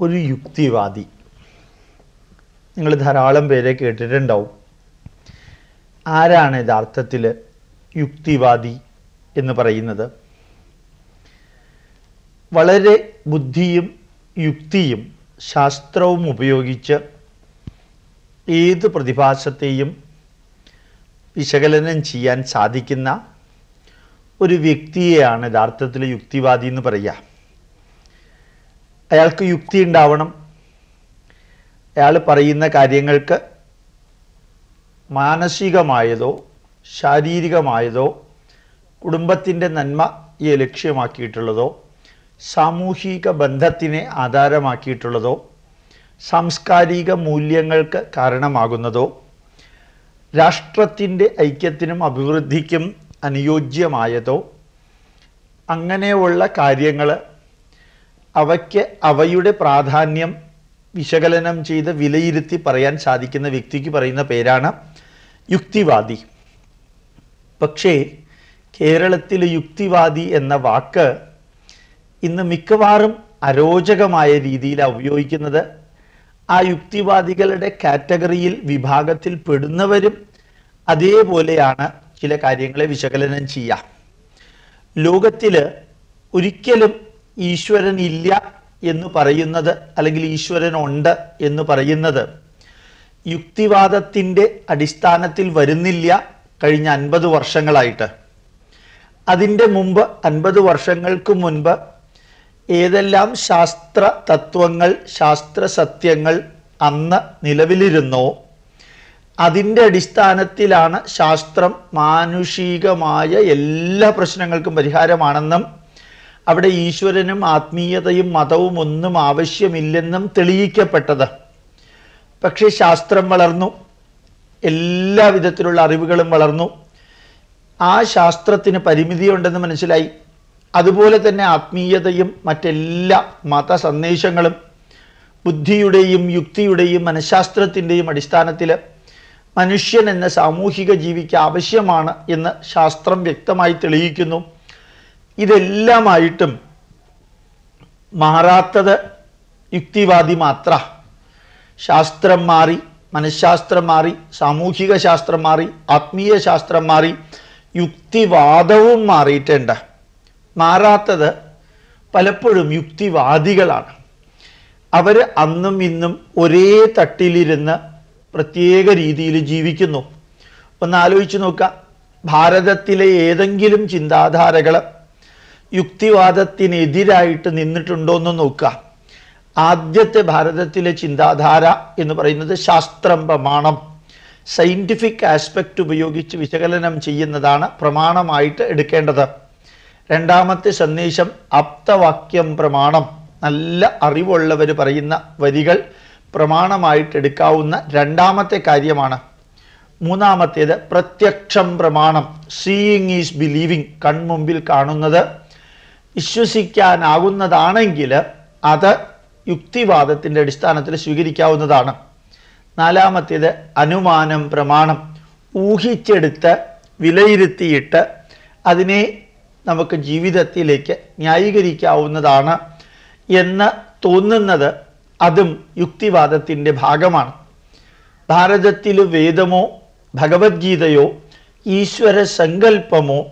ഒരു യുക്തിവാദി. നിങ്ങൾ ധാരാളം പേരെ കേട്ടിട്ടുണ്ടാവും. ആരാണ് യഥാർത്ഥത്തിൽ യുക്തിവാദി എന്ന് പറയുന്നത്? വളരെ ബുദ്ധിയും യുക്തിയും ശാസ്ത്രവും ഉപയോഗിച്ച് ഏത് പ്രതിഭാസത്തെയും വിശകലനം ചെയ്യാൻ സാധിക്കുന്ന ഒരു വ്യക്തിയെയാണ് യഥാർത്ഥത്തിൽ യുക്തിവാദി എന്ന് പറയുക. അയാൾക്ക് യുക്തി ഉണ്ടാവണം. അയാൾ പറയുന്ന കാര്യങ്ങൾക്ക് മാനസികമായതോ ശാരീരികമായതോ കുടുംബത്തിന്റെ നന്മയെ ലക്ഷ്യമാക്കിയിട്ടുള്ളതോ സാമൂഹിക ബന്ധത്തിനെ ആധാരമാക്കിയിട്ടുള്ളതോ സാംസ്കാരിക മൂല്യങ്ങൾക്ക് കാരണമാകുന്നതോ രാഷ്ട്രത്തിന്റെ ഐക്യത്തിനും അഭിവൃദ്ധിക്കും അനുയോജ്യമായതോ അങ്ങനെയുള്ള കാര്യങ്ങൾ അവയ്ക്ക് അവയുടെ പ്രാധാന്യം വിശകലനം ചെയ്ത് വിലയിരുത്തി പറയാൻ സാധിക്കുന്ന വ്യക്തിക്ക് പറയുന്ന പേരാണ് യുക്തിവാദി. പക്ഷേ കേരളത്തിൽ യുക്തിവാദി എന്ന വാക്ക് ഇന്ന് മിക്കവാറും അരോചകമായ രീതിയിലാണ് ഉപയോഗിക്കുന്നത് ആ യുക്തിവാദികളുടെ കാറ്റഗറിയിൽ വിഭാഗത്തിൽ പെടുന്നവരും അതേപോലെയാണ് ചില കാര്യങ്ങളെ വിശകലനം ചെയ്യുക. ലോകത്തിൽ ഒരിക്കലും ഈശ്വരൻ ഇല്ല എന്ന് പറയുന്നത് അല്ലെങ്കിൽ ഈശ്വരൻ ഉണ്ട് എന്ന് പറയുന്നത്. യുക്തിവാദത്തിന്റെ അടിസ്ഥാനത്തിൽ വരുന്നില്ല കഴിഞ്ഞ അൻപത് വർഷങ്ങളായിട്ട്. അതിന്റെ മുമ്പ് അൻപത് വർഷങ്ങൾക്ക് മുൻപ് ഏതെല്ലാം ശാസ്ത്ര തത്വങ്ങൾ ശാസ്ത്ര സത്യങ്ങൾ അന്ന് നിലവിലിരുന്നോ അതിന്റെ അടിസ്ഥാനത്തിലാണ് ശാസ്ത്രം മാനുഷികമായ എല്ലാ പ്രശ്നങ്ങൾക്കും പരിഹാരമാണെന്നും അവിടെ ഈശ്വരനും ആത്മീയതയും മതവും ഒന്നും ആവശ്യമില്ലെന്നും തെളിയിക്കപ്പെട്ടത്. പക്ഷേ ശാസ്ത്രം വളർന്നു. എല്ലാ വിധത്തിലുള്ള അറിവുകളും വളർന്നു. ആ ശാസ്ത്രത്തിന് പരിമിതിയുണ്ടെന്ന് മനസ്സിലായി. അതുപോലെ തന്നെ ആത്മീയതയും മറ്റെല്ലാ മത സന്ദേശങ്ങളും ബുദ്ധിയുടെയും യുക്തിയുടെയും മനഃശാസ്ത്രത്തിന്റെയും അടിസ്ഥാനത്തിൽ മനുഷ്യൻ എന്ന സാമൂഹിക ജീവിക്ക് ആവശ്യമാണ് എന്ന് ശാസ്ത്രം വ്യക്തമായി തെളിയിക്കുന്നു. ഇതെല്ലാമായിട്ടും മാറാത്തത് യുക്തിവാദി മാത്ര. ശാസ്ത്രം മാറി മനഃശാസ്ത്രം മാറി സാമൂഹിക ശാസ്ത്രം മാറി ആത്മീയ ശാസ്ത്രം മാറി യുക്തിവാദവും മാറിയിട്ടുണ്ട്. മാറാത്തത് പലപ്പോഴും യുക്തിവാദികളാണ്. അവർ അന്നും ഇന്നും ഒരേ തട്ടിലിരുന്ന് പ്രത്യേക രീതിയിൽ ജീവിക്കുന്നു. ഒന്ന് ആലോചിച്ച് നോക്കുക ഭാരതത്തിലെ ഏതെങ്കിലും ചിന്താധാരകൾ യുക്തിവാദത്തിനെതിരായിട്ട് നിന്നിട്ടുണ്ടോ എന്ന് നോക്കുക. ആദ്യത്തെ ഭാരതത്തിലെ ചിന്താധാര എന്ന് പറയുന്നത് ശാസ്ത്രം പ്രമാണം സയന്റിഫിക് ആസ്പെക്റ്റ് ഉപയോഗിച്ച് വിശകലനം ചെയ്യുന്നതാണ് പ്രമാണമായിട്ട് എടുക്കേണ്ടത്. രണ്ടാമത്തെ സന്ദേശം ആപ്തവാക്യം പ്രമാണം. നല്ല അറിവുള്ളവർ പറയുന്ന വരികൾ പ്രമാണമായിട്ട് എടുക്കാവുന്ന രണ്ടാമത്തെ കാര്യമാണ്. മൂന്നാമത്തേത് പ്രത്യക്ഷം പ്രമാണം. സീയിങ് ഈസ് ബിലീവിങ് കൺമുമ്പിൽ കാണുന്നത് വിശ്വസിക്കാനാകുന്നതാണെങ്കിൽ അത് യുക്തിവാദത്തിന്റെ അടിസ്ഥാനത്തിൽ സ്വീകരിക്കാവുന്നതാണ്. നാലാമത്തേത് അനുമാനം പ്രമാണം. ഊഹിച്ചെടുത്ത് വിലയിരുത്തിയിട്ട് അതിനെ നമുക്ക് ജീവിതത്തിലേക്ക് ന്യായീകരിക്കാവുന്നതാണ് എന്ന് തോന്നുന്നത് അതും യുക്തിവാദത്തിന്റെ ഭാഗമാണ്. ഭാരതത്തിൽ വേദമോ ഭഗവത്ഗീതയോ ഈശ്വര സങ്കല്പമോ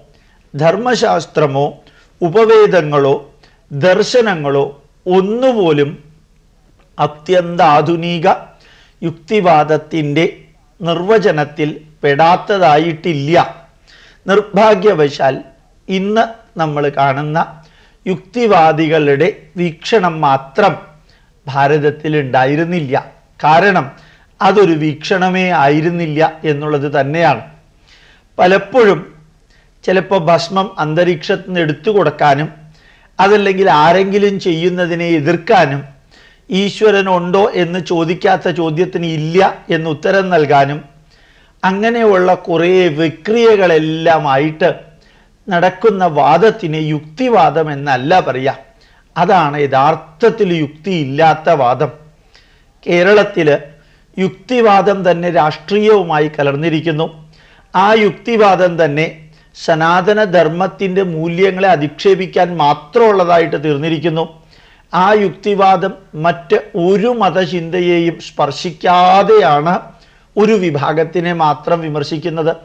ധർമ്മശാസ്ത്രമോ ഉപവേദങ്ങളോ ദർശനങ്ങളോ ഒന്നുപോലും അത്യന്താധുനിക യുക്തിവാദത്തിന്റെ നിർവചനത്തിൽ പെടാത്തതായിട്ടില്ല. നിർഭാഗ്യവശാൽ ഇന്ന് നമ്മൾ കാണുന്ന യുക്തിവാദികളുടെ വീക്ഷണം മാത്രം ഭാരതത്തിൽ ഉണ്ടായിരുന്നില്ല കാരണം അതൊരു വീക്ഷണമേ ആയിരുന്നില്ല എന്നുള്ളത് തന്നെയാണ്. പലപ്പോഴും ചിലപ്പോൾ ഭസ്മം അന്തരീക്ഷത്തിൽ നിന്ന് എടുത്തു കൊടുക്കാനും അതല്ലെങ്കിൽ ആരെങ്കിലും ചെയ്യുന്നതിനെ എതിർക്കാനും ഈശ്വരൻ ഉണ്ടോ എന്ന് ചോദിക്കാത്ത ചോദ്യത്തിന് ഇല്ല എന്ന് ഉത്തരം നൽകാനും അങ്ങനെയുള്ള കുറേ വിക്രിയകളെല്ലാമായിട്ട് നടക്കുന്ന വാദത്തിന് യുക്തിവാദം എന്നല്ല പറയാം. അതാണ് യഥാർത്ഥത്തിൽ യുക്തിയില്ലാത്ത വാദം. കേരളത്തിൽ യുക്തിവാദം തന്നെ രാഷ്ട്രീയവുമായി കലർന്നിരിക്കുന്നു. ആ യുക്തിവാദം തന്നെ സനാതന ധർമ്മത്തിന്റെ മൂല്യങ്ങളെ അധിക്ഷേപിക്കാൻ മാത്രമുള്ളതായിട്ട് തീർന്നിരിക്കുന്നു. ആ യുക്തിവാദം മറ്റ് ഒരു മതചിന്തയെയും സ്പർശിക്കാതെയാണ് ഒരു വിഭാഗത്തിനെ മാത്രം വിമർശിക്കുന്നത്.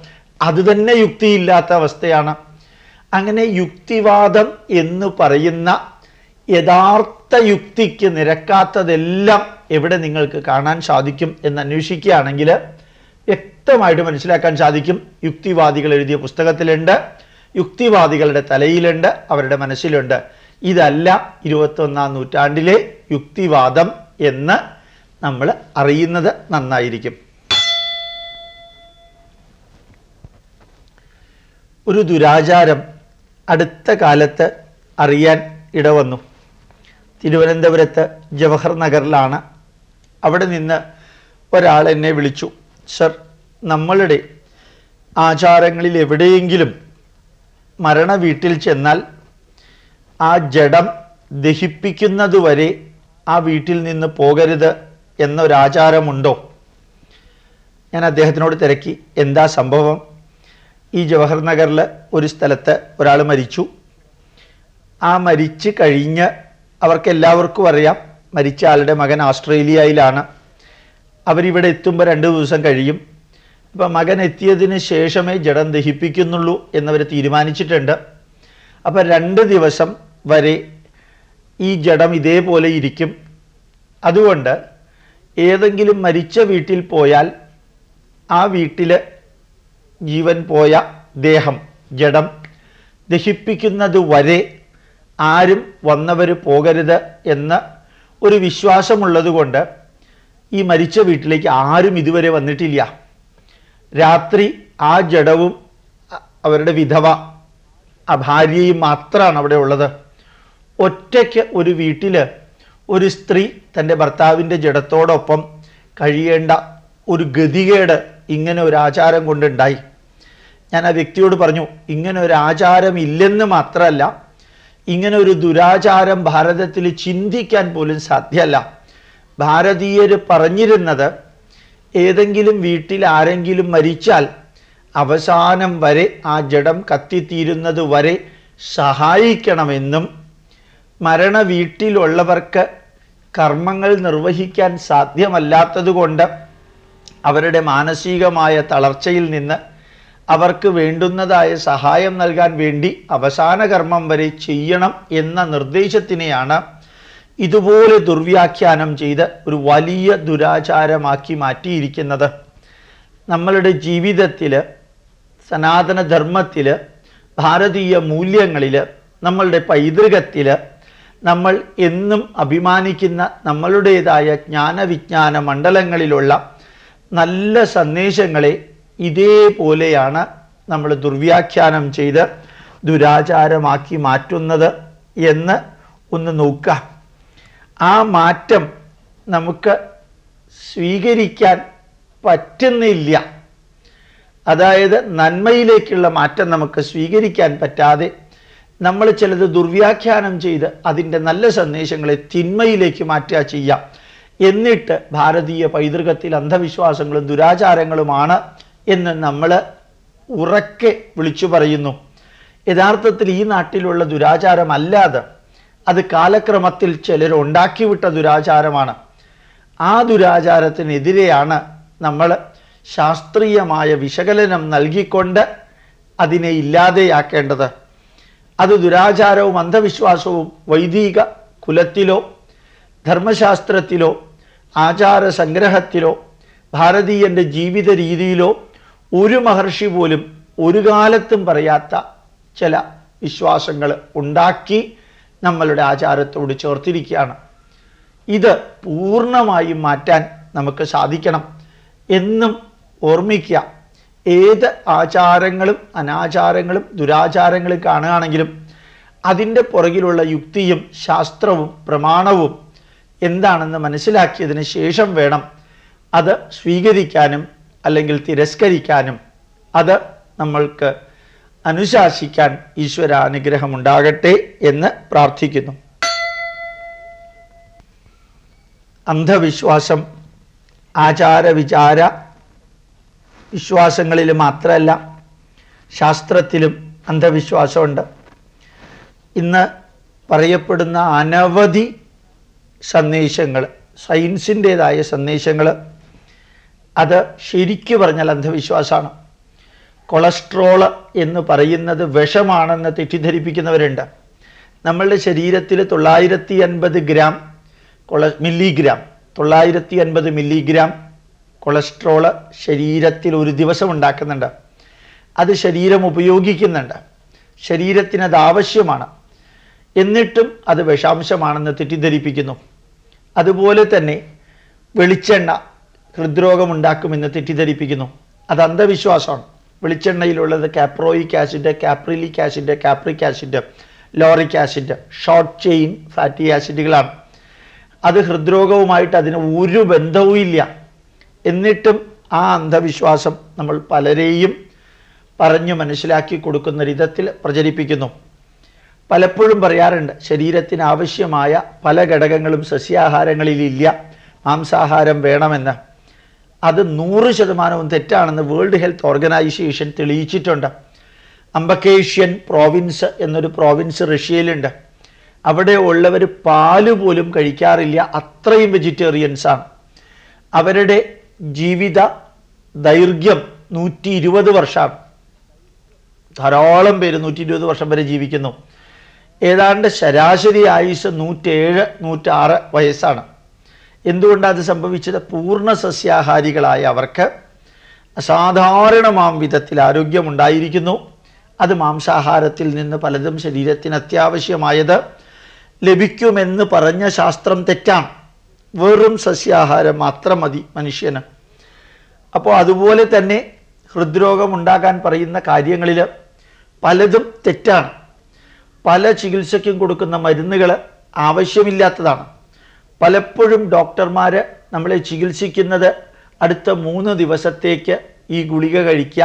അതുതന്നെ യുക്തിയില്ലാത്ത അവസ്ഥയാണ്. അങ്ങനെ യുക്തിവാദം എന്ന് പറയുന്ന യഥാർത്ഥ യുക്തിക്ക് നിരക്കാത്തതെല്ലാം എവിടെ നിങ്ങൾക്ക് കാണാൻ സാധിക്കും എന്ന് അന്വേഷിക്കുകയാണെങ്കിൽ വ്യക്തമായിട്ട് മനസ്സിലാക്കാൻ സാധിക്കും. യുക്തിവാദികൾ എഴുതിയ പുസ്തകത്തിലുണ്ട്. യുക്തിവാദികളുടെ തലയിലുണ്ട്. അവരുടെ മനസ്സിലുണ്ട്. ഇതല്ല ഇരുപത്തൊന്നാം നൂറ്റാണ്ടിലെ യുക്തിവാദം എന്ന് നമ്മൾ അറിയുന്നത് നന്നായിരിക്കും. ഒരു ദുരാചാരം അടുത്ത കാലത്ത് അറിയാൻ ഇടവന്നു. തിരുവനന്തപുരത്ത് ജവഹർ നഗറിലാണ് അവിടെ നിന്ന് ഒരാൾ എന്നെ വിളിച്ചു. സർ നമ്മളുടെ ആചാരങ്ങളിൽ എവിടെയെങ്കിലും മരണ വീട്ടിൽ ചെന്നാൽ ആ ജഡം ദഹിപ്പിക്കുന്നതുവരെ ആ വീട്ടിൽ നിന്ന് പോകരുത് എന്നൊരാചാരമുണ്ടോ? ഞാൻ അദ്ദേഹത്തിനോട് തിരക്കി. എന്താ സംഭവം? ഈ ജവഹർ നഗറിൽ ഒരു സ്ഥലത്ത് ഒരാൾ മരിച്ചു. ആ മരിച്ചു കഴിഞ്ഞ് അവർക്ക് എല്ലാവർക്കും അറിയാം മരിച്ച ആളുടെ മകൻ ഓസ്ട്രേലിയയിലാണ് അവരിവിടെ എത്തുമ്പോൾ രണ്ട് ദിവസം കഴിയും. അപ്പം മകൻ എത്തിയതിന് ശേഷമേ ജഡം ദഹിപ്പിക്കുന്നുള്ളൂ എന്നവർ തീരുമാനിച്ചിട്ടുണ്ട്. അപ്പം രണ്ട് ദിവസം വരെ ഈ ജഡം ഇതേപോലെ ഇരിക്കും. അതുകൊണ്ട് ഏതെങ്കിലും മരിച്ച വീട്ടിൽ പോയാൽ ആ വീട്ടിൽ ജീവൻ പോയ ദേഹം ജഡം ദഹിപ്പിക്കുന്നത് വരെ ആരും വന്നവർ പോകരുത് എന്ന ഒരു വിശ്വാസമുള്ളത് കൊണ്ട് ഈ മരിച്ച വീട്ടിലേക്ക് ആരും ഇതുവരെ വന്നിട്ടില്ല. രാത്രി ആ ജഡവും അവരുടെ വിധവ ആ ഭാര്യയും മാത്രമാണ് അവിടെ ഉള്ളത്. ഒറ്റയ്ക്ക് ഒരു വീട്ടിൽ ഒരു സ്ത്രീ തന്റെ ഭർത്താവിന്റെ ജഡത്തോടൊപ്പം കഴിയേണ്ട ഒരു ഗതികേട് ഇങ്ങനെ ഒരു ആചാരം കൊണ്ടുണ്ടായി. ഞാൻ ആ വ്യക്തിയോട് പറഞ്ഞു ഇങ്ങനെ ഒരു ആചാരം ഇല്ലെന്ന് മാത്രമല്ല ഇങ്ങനെ ഒരു ദുരാചാരം ഭാരതത്തിൽ ചിന്തിക്കാൻ പോലും സാധ്യമല്ല. ഭാരതീയർ പറഞ്ഞിരുന്നത് ഏതെങ്കിലും വീട്ടിൽ ആരെങ്കിലും മരിച്ചാൽ അവസാനം വരെ ആ ജഡം കത്തിത്തീരുന്നത് വരെ സഹായിക്കണമെന്നും മരണ വീട്ടിലുള്ളവർക്ക് കർമ്മങ്ങൾ നിർവഹിക്കാൻ സാധ്യമല്ലാത്തതുകൊണ്ട് അവരുടെ മാനസികമായ തളർച്ചയിൽ നിന്ന് അവർക്ക് വേണ്ടുന്നതായ സഹായം നൽകാൻ വേണ്ടി അവസാന കർമ്മം വരെ ചെയ്യണം എന്ന നിർദ്ദേശത്തിനെയാണ് ഇതുപോലെ ദുർവ്യാഖ്യാനം ചെയ്ത് ഒരു വലിയ ദുരാചാരമാക്കി മാറ്റിയിരിക്കുന്നത്. നമ്മളുടെ ജീവിതത്തിൽ സനാതനധർമ്മത്തിൽ ഭാരതീയ മൂല്യങ്ങളിൽ നമ്മളുടെ പൈതൃകത്തിൽ നമ്മൾ എന്നും അഭിമാനിക്കുന്ന നമ്മളുടേതായ ജ്ഞാനവിജ്ഞാന മണ്ഡലങ്ങളിലുള്ള നല്ല സന്ദേശങ്ങളെ ഇതേപോലെയാണ് നമ്മൾ ദുർവ്യാഖ്യാനം ചെയ്ത് ദുരാചാരമാക്കി മാറ്റുന്നത് എന്ന് ഒന്ന് നോക്കാം ആ മാറ്റം നമുക്ക് സ്വീകരിക്കാൻ പറ്റുന്നില്ല. അതായത് നന്മയിലേക്കുള്ള മാറ്റം നമുക്ക് സ്വീകരിക്കാൻ പറ്റാതെ നമ്മൾ ചിലത് ദുർവ്യാഖ്യാനം ചെയ്ത് അതിന്റെ നല്ല സന്ദേശങ്ങളെ തിന്മയിലേക്ക് മാറ്റുക ചെയ്യാം. എന്നിട്ട് ഭാരതീയ പൈതൃകത്തിൽ അന്ധവിശ്വാസങ്ങളും ദുരാചാരങ്ങളുമാണ് എന്ന് നമ്മൾ ഉറക്കെ വിളിച്ചു പറയുന്നു. യഥാർത്ഥത്തിൽ ഈ നാട്ടിലുള്ള ദുരാചാരമല്ലാതെ അത് കാലക്രമത്തിൽ ചിലർ ഉണ്ടാക്കിവിട്ട ദുരാചാരമാണ്. ആ ദുരാചാരത്തിനെതിരെയാണ് നമ്മൾ ശാസ്ത്രീയമായ വിശകലനം നൽകിക്കൊണ്ട് അതിനെ ഇല്ലാതെയാക്കേണ്ടത്. അത് ദുരാചാരവും അന്ധവിശ്വാസവും വൈദിക കുലത്തിലോ ധർമ്മശാസ്ത്രത്തിലോ ആചാര സംഗ്രഹത്തിലോ ഭാരതീയന്റെ ജീവിത രീതിയിലോ ഒരു മഹർഷി പോലും ഒരു കാലത്തും പറയാത്ത ചില വിശ്വാസങ്ങൾ ഉണ്ടാക്കി നമ്മളുടെ ആചാരത്തോട് ചേർത്തിരിക്കുകയാണ്. ഇത് പൂർണമായും മാറ്റാൻ നമുക്ക് സാധിക്കണം എന്നും ഓർമ്മിക്കുക. ഏത് ആചാരങ്ങളും അനാചാരങ്ങളും ദുരാചാരങ്ങളും കാണുകയാണെങ്കിലും അതിന്റെ പുറകിലുള്ള യുക്തിയും ശാസ്ത്രവും പ്രമാണവും എന്താണെന്ന് മനസ്സിലാക്കിയതിന് ശേഷം വേണം അത് സ്വീകരിക്കാനും അല്ലെങ്കിൽ തിരസ്കരിക്കാനും. അത് നമ്മൾക്ക് അനുശാസിക്കാൻ ഈശ്വര അനുഗ്രഹം ഉണ്ടാകട്ടെ എന്ന് പ്രാർത്ഥിക്കുന്നു. അന്ധവിശ്വാസം ആചാരവിചാര വിശ്വാസങ്ങളിൽ മാത്രമല്ല ശാസ്ത്രത്തിലും അന്ധവിശ്വാസമുണ്ട്. ഇന്ന് പറയപ്പെടുന്ന അനവധി സന്ദേശങ്ങൾ സയൻസിന്റേതായ സന്ദേശങ്ങൾ അത് ശരിക്കു പറഞ്ഞാൽ അന്ധവിശ്വാസമാണ്. കൊളസ്ട്രോൾ എന്ന് പറയുന്നത് വിഷമാണെന്ന് തെറ്റിദ്ധരിപ്പിക്കുന്നവരുണ്ട്. നമ്മളുടെ ശരീരത്തിൽ തൊള്ളായിരത്തി അൻപത് ഗ്രാം കൊള മില്ലിഗ്രാം തൊള്ളായിരത്തി അൻപത് മില്ലിഗ്രാം കൊളസ്ട്രോൾ ശരീരത്തിൽ ഒരു ദിവസം ഉണ്ടാക്കുന്നുണ്ട്. അത് ശരീരം ഉപയോഗിക്കുന്നുണ്ട്. ശരീരത്തിന് അത് ആവശ്യമാണ്. എന്നിട്ടും അത് വിഷാംശമാണെന്ന് തെറ്റിദ്ധരിപ്പിക്കുന്നു. അതുപോലെ തന്നെ വെളിച്ചെണ്ണ ഹൃദ്രോഗമുണ്ടാക്കുമെന്ന് തെറ്റിദ്ധരിപ്പിക്കുന്നു. അത് അന്ധവിശ്വാസമാണ്. വെളിച്ചെണ്ണയിലുള്ളത് caproic acid caprylic acid capric acid lauric acid short chain fatty ആസിഡുകളാണ് അത് ഹൃദ്രോഗവുമായിട്ട് അതിന് ഒരു ബന്ധവുമില്ല എന്നിട്ടും ആ അന്ധവിശ്വാസം നമ്മൾ പലരെയും പറഞ്ഞു മനസ്സിലാക്കി കൊടുക്കുന്ന വിധത്തിൽ പ്രചരിപ്പിക്കുന്നു. പലപ്പോഴും പറയാറുണ്ട് ശരീരത്തിന് ആവശ്യമായ പല ഘടകങ്ങളും സസ്യാഹാരങ്ങളിലില്ല മാംസാഹാരം വേണമെന്ന്. അത് നൂറ് ശതമാനവും തെറ്റാണെന്ന് വേൾഡ് ഹെൽത്ത് ഓർഗനൈസേഷൻ തെളിയിച്ചിട്ടുണ്ട്. അംബക്കേഷ്യൻ പ്രോവിൻസ് എന്നൊരു പ്രോവിൻസ് റഷ്യയിലുണ്ട്. അവിടെ ഉള്ളവർ പാൽ പോലും കഴിക്കാറില്ല. അത്രയും വെജിറ്റേറിയൻസാണ് അവരുടെ ജീവിത ദൈർഘ്യം നൂറ്റി ഇരുപത് വർഷമാണ് ധാരാളം പേര് നൂറ്റി ഇരുപത് വർഷം വരെ ജീവിക്കുന്നു. ഏതാണ്ട് ശരാശരി ആയുസ് നൂറ്റേഴ് നൂറ്റാറ് വയസ്സാണ്. എന്തുകൊണ്ടാണ് അത് സംഭവിച്ചത്? പൂർണ സസ്യാഹാരികളായ അവർക്ക് അസാധാരണമാം വിധത്തിൽ ആരോഗ്യമുണ്ടായിരിക്കുന്നു. അത് മാംസാഹാരത്തിൽ നിന്ന് പലതും ശരീരത്തിന് അത്യാവശ്യമായത് ലഭിക്കുമെന്ന് പറഞ്ഞ ശാസ്ത്രം തെറ്റാണ്. വെറും സസ്യാഹാരം മാത്രം മതി മനുഷ്യന്. അപ്പോൾ അതുപോലെ തന്നെ ഹൃദ്രോഗം ഉണ്ടാകാൻ പറയുന്ന കാര്യങ്ങളിൽ പലതും തെറ്റാണ്. പല ചികിത്സയ്ക്കും കൊടുക്കുന്ന മരുന്നുകൾ ആവശ്യമില്ലാത്തതാണ്. പലപ്പോഴും ഡോക്ടർമാർ നമ്മളെ ചികിത്സിക്കുന്നത് അടുത്ത മൂന്ന് ദിവസത്തേക്ക് ഈ ഗുളിക കഴിക്കുക.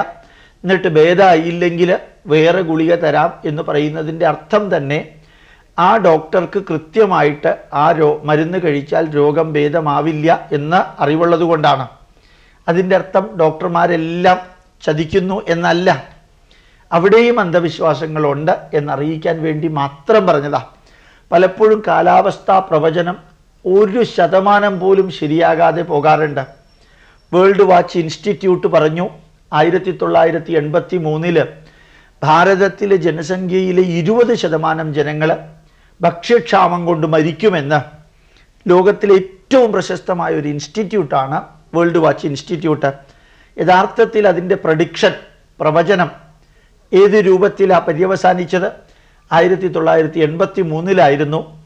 എന്നിട്ട് ഭേദമായില്ലെങ്കിൽ വേറെ ഗുളിക തരാം എന്ന് പറയുന്നതിന്റെ അർത്ഥം തന്നെ ആ ഡോക്ടർക്ക് കൃത്യമായിട്ട് ആ രോ മരുന്ന് കഴിച്ചാൽ രോഗം ഭേദമാവില്ല എന്ന് അറിവുള്ളത് കൊണ്ടാണ്. അതിന്റെ അർത്ഥം ഡോക്ടർമാരെല്ലാം ചതിക്കുന്നു എന്നല്ല. അവിടെയും അന്ധവിശ്വാസങ്ങളുണ്ട് എന്നറിയിക്കാൻ വേണ്ടി മാത്രം പറഞ്ഞതാ. പലപ്പോഴും കാലാവസ്ഥാ പ്രവചനം ഒരു ശതമാനം പോലും ശരിയാകാതെ പോകാറുണ്ട്. വേൾഡ് വാച്ച് ഇൻസ്റ്റിറ്റ്യൂട്ട് പറഞ്ഞു ആയിരത്തി തൊള്ളായിരത്തി എൺപത്തി മൂന്നിൽ ഭാരതത്തിലെ ജനസംഖ്യയിലെ ഇരുപത് ശതമാനം ജനങ്ങൾ ഭക്ഷ്യക്ഷാമം കൊണ്ട് മരിക്കുമെന്ന് ലോകത്തിലെ ഏറ്റവും പ്രശസ്തമായ ഒരു ഇൻസ്റ്റിറ്റ്യൂട്ടാണ് വേൾഡ് വാച്ച് ഇൻസ്റ്റിറ്റ്യൂട്ട് യഥാർത്ഥത്തിൽ അതിന്റെ പ്രഡിക്ഷൻ പ്രവചനം ഏത് രൂപത്തിലാണ് പര്യവസാനിച്ചത്? ആയിരത്തി തൊള്ളായിരത്തി എൺപത്തി മൂന്നിലായിരുന്നു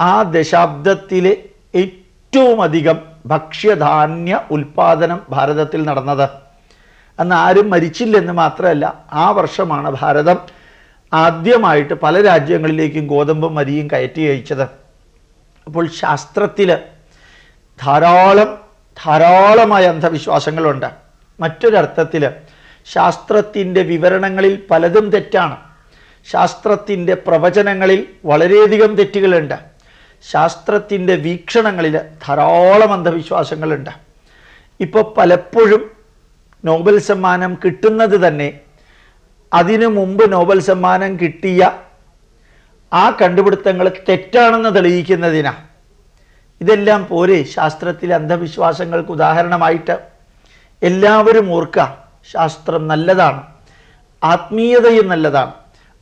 ആ ദശാബ്ദത്തിലെ ഏറ്റവും അധികം ഭക്ഷ്യധാന്യ ഉൽപാദനം ഭാരതത്തിൽ നടന്നത്. അന്ന് ആരും മരിച്ചില്ലെന്ന് മാത്രമല്ല ആ വർഷമാണ് ഭാരതം ആദ്യമായിട്ട് പല രാജ്യങ്ങളിലേക്കും ഗോതമ്പും മരിയും കയറ്റി അയച്ചത് അപ്പോൾ ശാസ്ത്രത്തിൽ ധാരാളം ധാരാളമായ അന്ധവിശ്വാസങ്ങളുണ്ട്. മറ്റൊരർത്ഥത്തിൽ ശാസ്ത്രത്തിന്റെ വിവരണങ്ങളിൽ പലതും തെറ്റാണ്. ശാസ്ത്രത്തിന്റെ പ്രവചനങ്ങളിൽ വളരെയധികം തെറ്റുകളുണ്ട്. ശാസ്ത്രത്തിന്റെ വീക്ഷണങ്ങളിൽ ധാരാളം അന്ധവിശ്വാസങ്ങളുണ്ട്. ഇപ്പോൾ പലപ്പോഴും നോബൽ സമ്മാനം കിട്ടുന്നത് തന്നെ അതിനു മുമ്പ് നോബൽ സമ്മാനം കിട്ടിയ ആ കണ്ടുപിടുത്തങ്ങൾ തെറ്റാണെന്ന് തെളിയിക്കുന്നതിനാണ് ഇതെല്ലാം പോരെ ശാസ്ത്രത്തിലെ അന്ധവിശ്വാസങ്ങൾക്ക് ഉദാഹരണമായിട്ട് എല്ലാവരും ഓർക്കുക ശാസ്ത്രം നല്ലതാണ് ആത്മീയതയും നല്ലതാണ്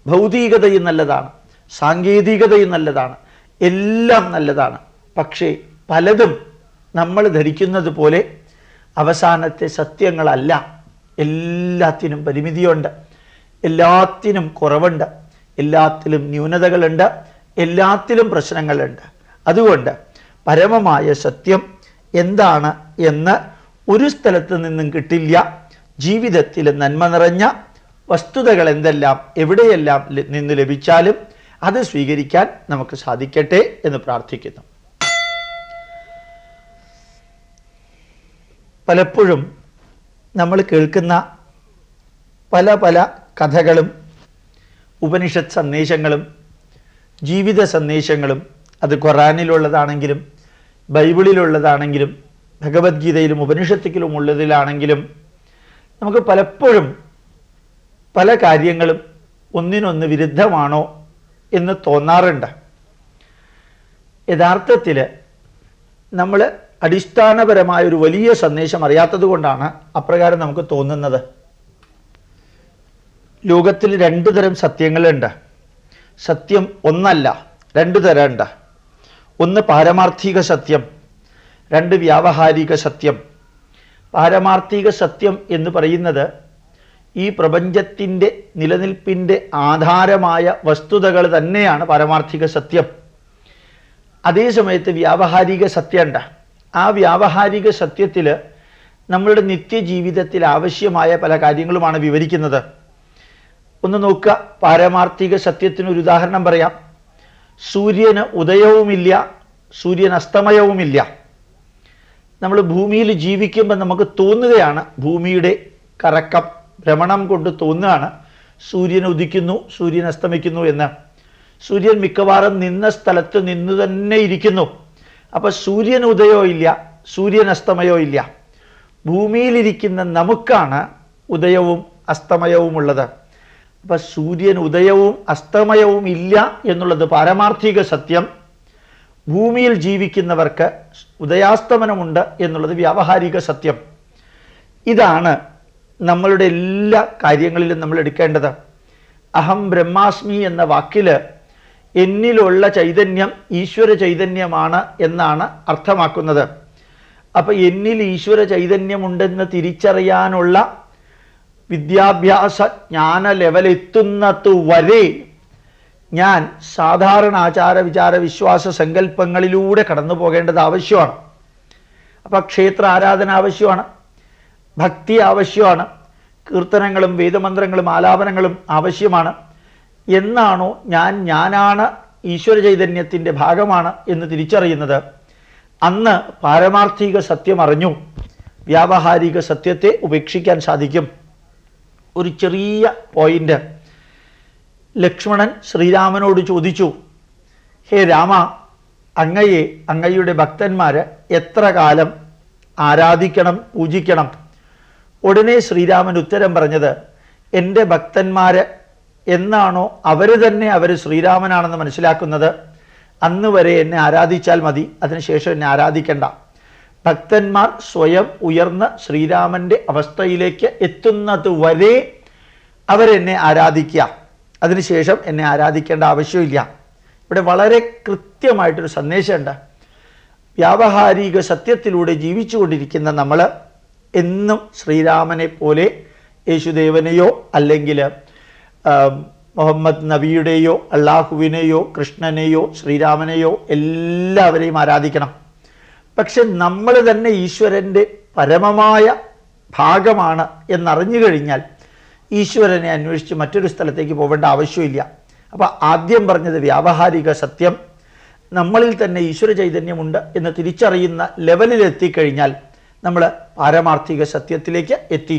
ഭൗതികതയും നല്ലതാണ് സാങ്കേതികതയും നല്ലതാണ്. എല്ലാം നല്ലതാണ്. പക്ഷേ പലതും നമ്മൾ ധരിക്കുന്നത് പോലെ അവസാനത്തെ സത്യങ്ങളല്ല. എല്ലാത്തിനും പരിമിതിയുണ്ട്. എല്ലാത്തിനും കുറവുണ്ട്. എല്ലാത്തിലും ന്യൂനതകളുണ്ട്. എല്ലാത്തിലും പ്രശ്നങ്ങളുണ്ട്. അതുകൊണ്ട് പരമമായ സത്യം എന്താണ് എന്ന് ഒരു സ്ഥലത്ത് നിന്നും കിട്ടില്ല. ജീവിതത്തിൽ നന്മ നിറഞ്ഞ വസ്തുതകൾ എന്തെല്ലാം എവിടെയെല്ലാം നിന്ന് ലഭിച്ചാലും അത് സ്വീകരിക്കാൻ നമുക്ക് സാധിക്കട്ടെ എന്ന് പ്രാർത്ഥിക്കുന്നു. പലപ്പോഴും നമ്മൾ കേൾക്കുന്ന പല പല കഥകളും ഉപനിഷത്ത് സന്ദേശങ്ങളും ജീവിത സന്ദേശങ്ങളും അത് ഖുറാനിലുള്ളതാണെങ്കിലും ബൈബിളിലുള്ളതാണെങ്കിലും ഭഗവത്ഗീതയിലും ഉപനിഷത്തിലും ഉള്ളതിലാണെങ്കിലും നമുക്ക് പലപ്പോഴും പല കാര്യങ്ങളും ഒന്നിനൊന്ന് വിരുദ്ധമാണോ എന്ന് തോന്നാറുണ്ട്. യഥാർത്ഥത്തിൽ നമ്മൾ അടിസ്ഥാനപരമായ ഒരു വലിയ സന്ദേശം അറിയാത്തത് കൊണ്ടാണ് അപ്രകാരം നമുക്ക് തോന്നുന്നത്. ലോകത്തിൽ രണ്ടു തരം സത്യങ്ങളുണ്ട്. സത്യം ഒന്നല്ല രണ്ടു തരമുണ്ട്. ഒന്ന് പാരമാർത്ഥിക സത്യം രണ്ട് വ്യാവഹാരിക സത്യം. പാരമാർത്ഥിക സത്യം എന്ന് പറയുന്നത് ഈ പ്രപഞ്ചത്തിന്റെ നിലനിൽപ്പിന്റെ ആധാരമായ വസ്തുതകൾ തന്നെയാണ് പാരമാർത്ഥിക സത്യം. അതേ സമയത്ത് വ്യാവഹാരിക സത്യമുണ്ട് ആ വ്യാവഹാരിക സത്യത്തിൽ നമ്മളുടെ നിത്യജീവിതത്തിൽ ആവശ്യമായ പല കാര്യങ്ങളുമാണ് വിവരിക്കുന്നത്. ഒന്ന് നോക്കുക പാരമാർത്ഥിക സത്യത്തിന് ഒരു ഉദാഹരണം പറയാം. സൂര്യന് ഉദയവുമില്ല സൂര്യൻ അസ്തമയവുമില്ല. നമ്മൾ ഭൂമിയിൽ ജീവിക്കുമ്പോൾ നമുക്ക് തോന്നുകയാണ് ഭൂമിയുടെ കറക്കം ഭ്രമണം കൊണ്ട് തോന്നുകയാണ്. സൂര്യൻ ഉദിക്കുന്നു സൂര്യൻ അസ്തമിക്കുന്നു എന്ന്. സൂര്യൻ മിക്കവാറും നിന്ന സ്ഥലത്ത് നിന്ന് തന്നെ ഇരിക്കുന്നു. അപ്പൊ സൂര്യൻ ഉദയോ ഇല്ല സൂര്യൻ അസ്തമയോ ഇല്ല. ഭൂമിയിലിരിക്കുന്ന നമുക്കാണ് ഉദയവും അസ്തമയവും ഉള്ളത്. അപ്പൊ സൂര്യൻ ഉദയവും അസ്തമയവും ഇല്ല എന്നുള്ളത് പാരമാർത്ഥിക സത്യം. ഭൂമിയിൽ ജീവിക്കുന്നവർക്ക് ഉദയാസ്തമനമുണ്ട് എന്നുള്ളത് വ്യാവഹാരിക സത്യം. ഇതാണ് നമ്മളുടെ എല്ലാ കാര്യങ്ങളിലും നമ്മൾ എടുക്കേണ്ടത്. അഹം ബ്രഹ്മാസ്മി എന്ന വാക്കിൽ എന്നിലുള്ള ചൈതന്യം ഈശ്വര ചൈതന്യമാണ് എന്നാണ് അർത്ഥമാക്കുന്നത്. അപ്പൊ എന്നിൽ ഈശ്വര ചൈതന്യമുണ്ടെന്ന് തിരിച്ചറിയാനുള്ള വിദ്യാഭ്യാസ ജ്ഞാന ലെവലെത്തുന്നത് വരെ ഞാൻ സാധാരണ ആചാര വിചാര വിശ്വാസ സങ്കല്പങ്ങളിലൂടെ കടന്നു പോകേണ്ടത് ആവശ്യമാണ്. അപ്പൊ ക്ഷേത്ര ആരാധന ആവശ്യമാണ്. ഭക്തി ആവശ്യമാണ്. കീർത്തനങ്ങളും വേദമന്ത്രങ്ങളും ആലാപനങ്ങളും ആവശ്യമാണ്. എന്നാണോ ഞാൻ ഞാനാണ് ഈശ്വര ചൈതന്യത്തിന്റെ ഭാഗമാണ് എന്ന് തിരിച്ചറിയുന്നത്. അന്ന് പാരമാർത്ഥിക സത്യം അറിഞ്ഞു. വ്യാവഹാരിക സത്യത്തെ ഉപേക്ഷിക്കാൻ സാധിക്കും. ഒരു ചെറിയ പോയിന്റ് ലക്ഷ്മണൻ ശ്രീരാമനോട് ചോദിച്ചു ഹേ രാമ അങ്ങയെ അങ്ങയുടെ ഭക്തന്മാർ എത്ര കാലം ആരാധിക്കണം പൂജിക്കണം? ഉടനെ ശ്രീരാമൻ ഉത്തരം പറഞ്ഞത് എന്റെ ഭക്തന്മാർ എന്നാണോ അവർ തന്നെ അവർ ശ്രീരാമനാണെന്ന് മനസ്സിലാക്കുന്നത്? അന്ന് വരെ എന്നെ ആരാധിച്ചാൽ മതി അതിനുശേഷം എന്നെ ആരാധിക്കണ്ട. ഭക്തന്മാർ സ്വയം ഉയർന്ന ശ്രീരാമന്റെ അവസ്ഥയിലേക്ക് എത്തുന്നത് വരെ അവരെന്നെ ആരാധിക്കുക. അതിനുശേഷം എന്നെ ആരാധിക്കേണ്ട ആവശ്യമില്ല. ഇവിടെ വളരെ കൃത്യമായിട്ടൊരു സന്ദേശമുണ്ട്. വ്യാവഹാരിക സത്യത്തിലൂടെ ജീവിച്ചുകൊണ്ടിരിക്കുന്ന നമ്മൾ എന്നും ശ്രീരാമനെ പോലെ യേശുദേവനെയോ അല്ലെങ്കിൽ മുഹമ്മദ് നബിയുടെയോ അള്ളാഹുവിനെയോ കൃഷ്ണനെയോ ശ്രീരാമനെയോ എല്ലാവരെയും ആരാധിക്കണം. പക്ഷെ നമ്മൾ തന്നെ ഈശ്വരന്റെ പരമമായ ഭാഗമാണ് എന്നറിഞ്ഞു കഴിഞ്ഞാൽ ഈശ്വരനെ അന്വേഷിച്ച് മറ്റൊരു സ്ഥലത്തേക്ക് പോകേണ്ട ആവശ്യമില്ല. അപ്പോൾ ആദ്യം പറഞ്ഞത് വ്യാവഹാരിക സത്യം. നമ്മളിൽ തന്നെ ഈശ്വര ചൈതന്യമുണ്ട് എന്ന് തിരിച്ചറിയുന്ന ലെവലിൽ എത്തിക്കഴിഞ്ഞാൽ നമ്മൾ പാരമാർത്ഥിക സത്യത്തിലേക്ക് എത്തി.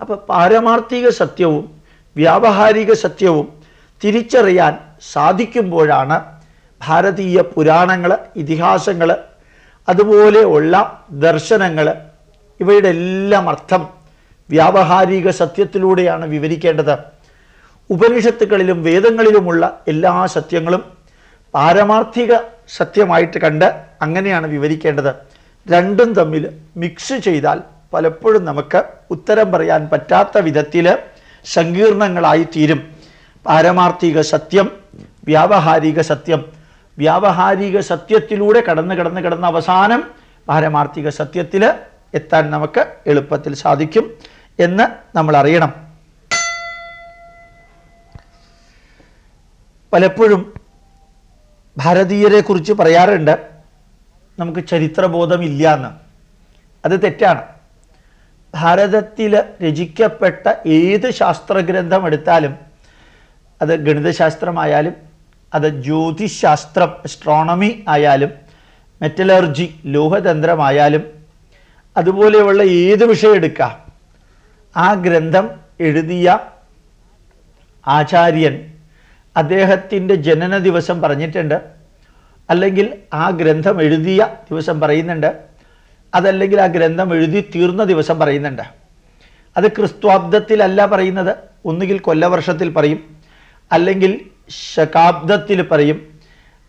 അപ്പോൾ പാരമാർത്ഥിക സത്യവും വ്യാവഹാരിക സത്യവും തിരിച്ചറിയാൻ സാധിക്കുമ്പോഴാണ് ഭാരതീയ പുരാണങ്ങൾ ഇതിഹാസങ്ങൾ അതുപോലെയുള്ള ദർശനങ്ങൾ ഇവയുടെ എല്ലാം അർത്ഥം വ്യാവഹാരിക സത്യത്തിലൂടെയാണ് വിവരിക്കേണ്ടത്. ഉപനിഷത്തുക്കളിലും വേദങ്ങളിലുമുള്ള എല്ലാ സത്യങ്ങളും പാരമാർത്ഥിക സത്യമായിട്ട് കണ്ട് അങ്ങനെയാണ് വിവരിക്കേണ്ടത്. രണ്ടും തമ്മിൽ മിക്സ് ചെയ്താൽ പലപ്പോഴും നമുക്ക് ഉത്തരം പറയാൻ പറ്റാത്ത വിധത്തിൽ സങ്കീർണങ്ങളായി തീരും. പാരമാർത്ഥിക സത്യം വ്യാവഹാരിക സത്യം. വ്യാവഹാരിക സത്യത്തിലൂടെ കടന്ന് കടന്ന് കടന്ന് അവസാനം പാരമാർത്ഥിക സത്യത്തിൽ എത്താൻ നമുക്ക് എളുപ്പത്തിൽ സാധിക്കും എന്ന് നമ്മൾ അറിയണം. പലപ്പോഴും ഭാരതീയരെ കുറിച്ച് പറയാറുണ്ട് നമുക്ക് ചരിത്രബോധമില്ല എന്ന് അത് തെറ്റാണ്. ഭാരതത്തിൽ രചിക്കപ്പെട്ട ഏത് ശാസ്ത്രഗ്രന്ഥം എടുത്താലും അത് ഗണിതശാസ്ത്രമായാലും അത് ജ്യോതിശാസ്ത്രം അസ്ട്രോണമി ആയാലും മെറ്റലർജി ലോഹതന്ത്രമായാലും അതുപോലെയുള്ള ഏത് വിഷയം എടുക്കാം? ആ ഗ്രന്ഥം എഴുതിയ ആചാര്യൻ അദ്ദേഹത്തിന്റെ ജനന ദിവസം പറഞ്ഞിട്ടുണ്ട്. അല്ലെങ്കിൽ ആ ഗ്രന്ഥം എഴുതിയ ദിവസം പറയുന്നുണ്ട്. അതല്ലെങ്കിൽ ആ ഗ്രന്ഥം എഴുതി തീർന്ന ദിവസം പറയുന്നുണ്ട്. അത് ക്രിസ്ത്വാബ്ദത്തിലല്ല പറയുന്നത്. ഒന്നുകിൽ കൊല്ലവർഷത്തിൽ പറയും. അല്ലെങ്കിൽ ശകാബ്ദത്തിൽ പറയും.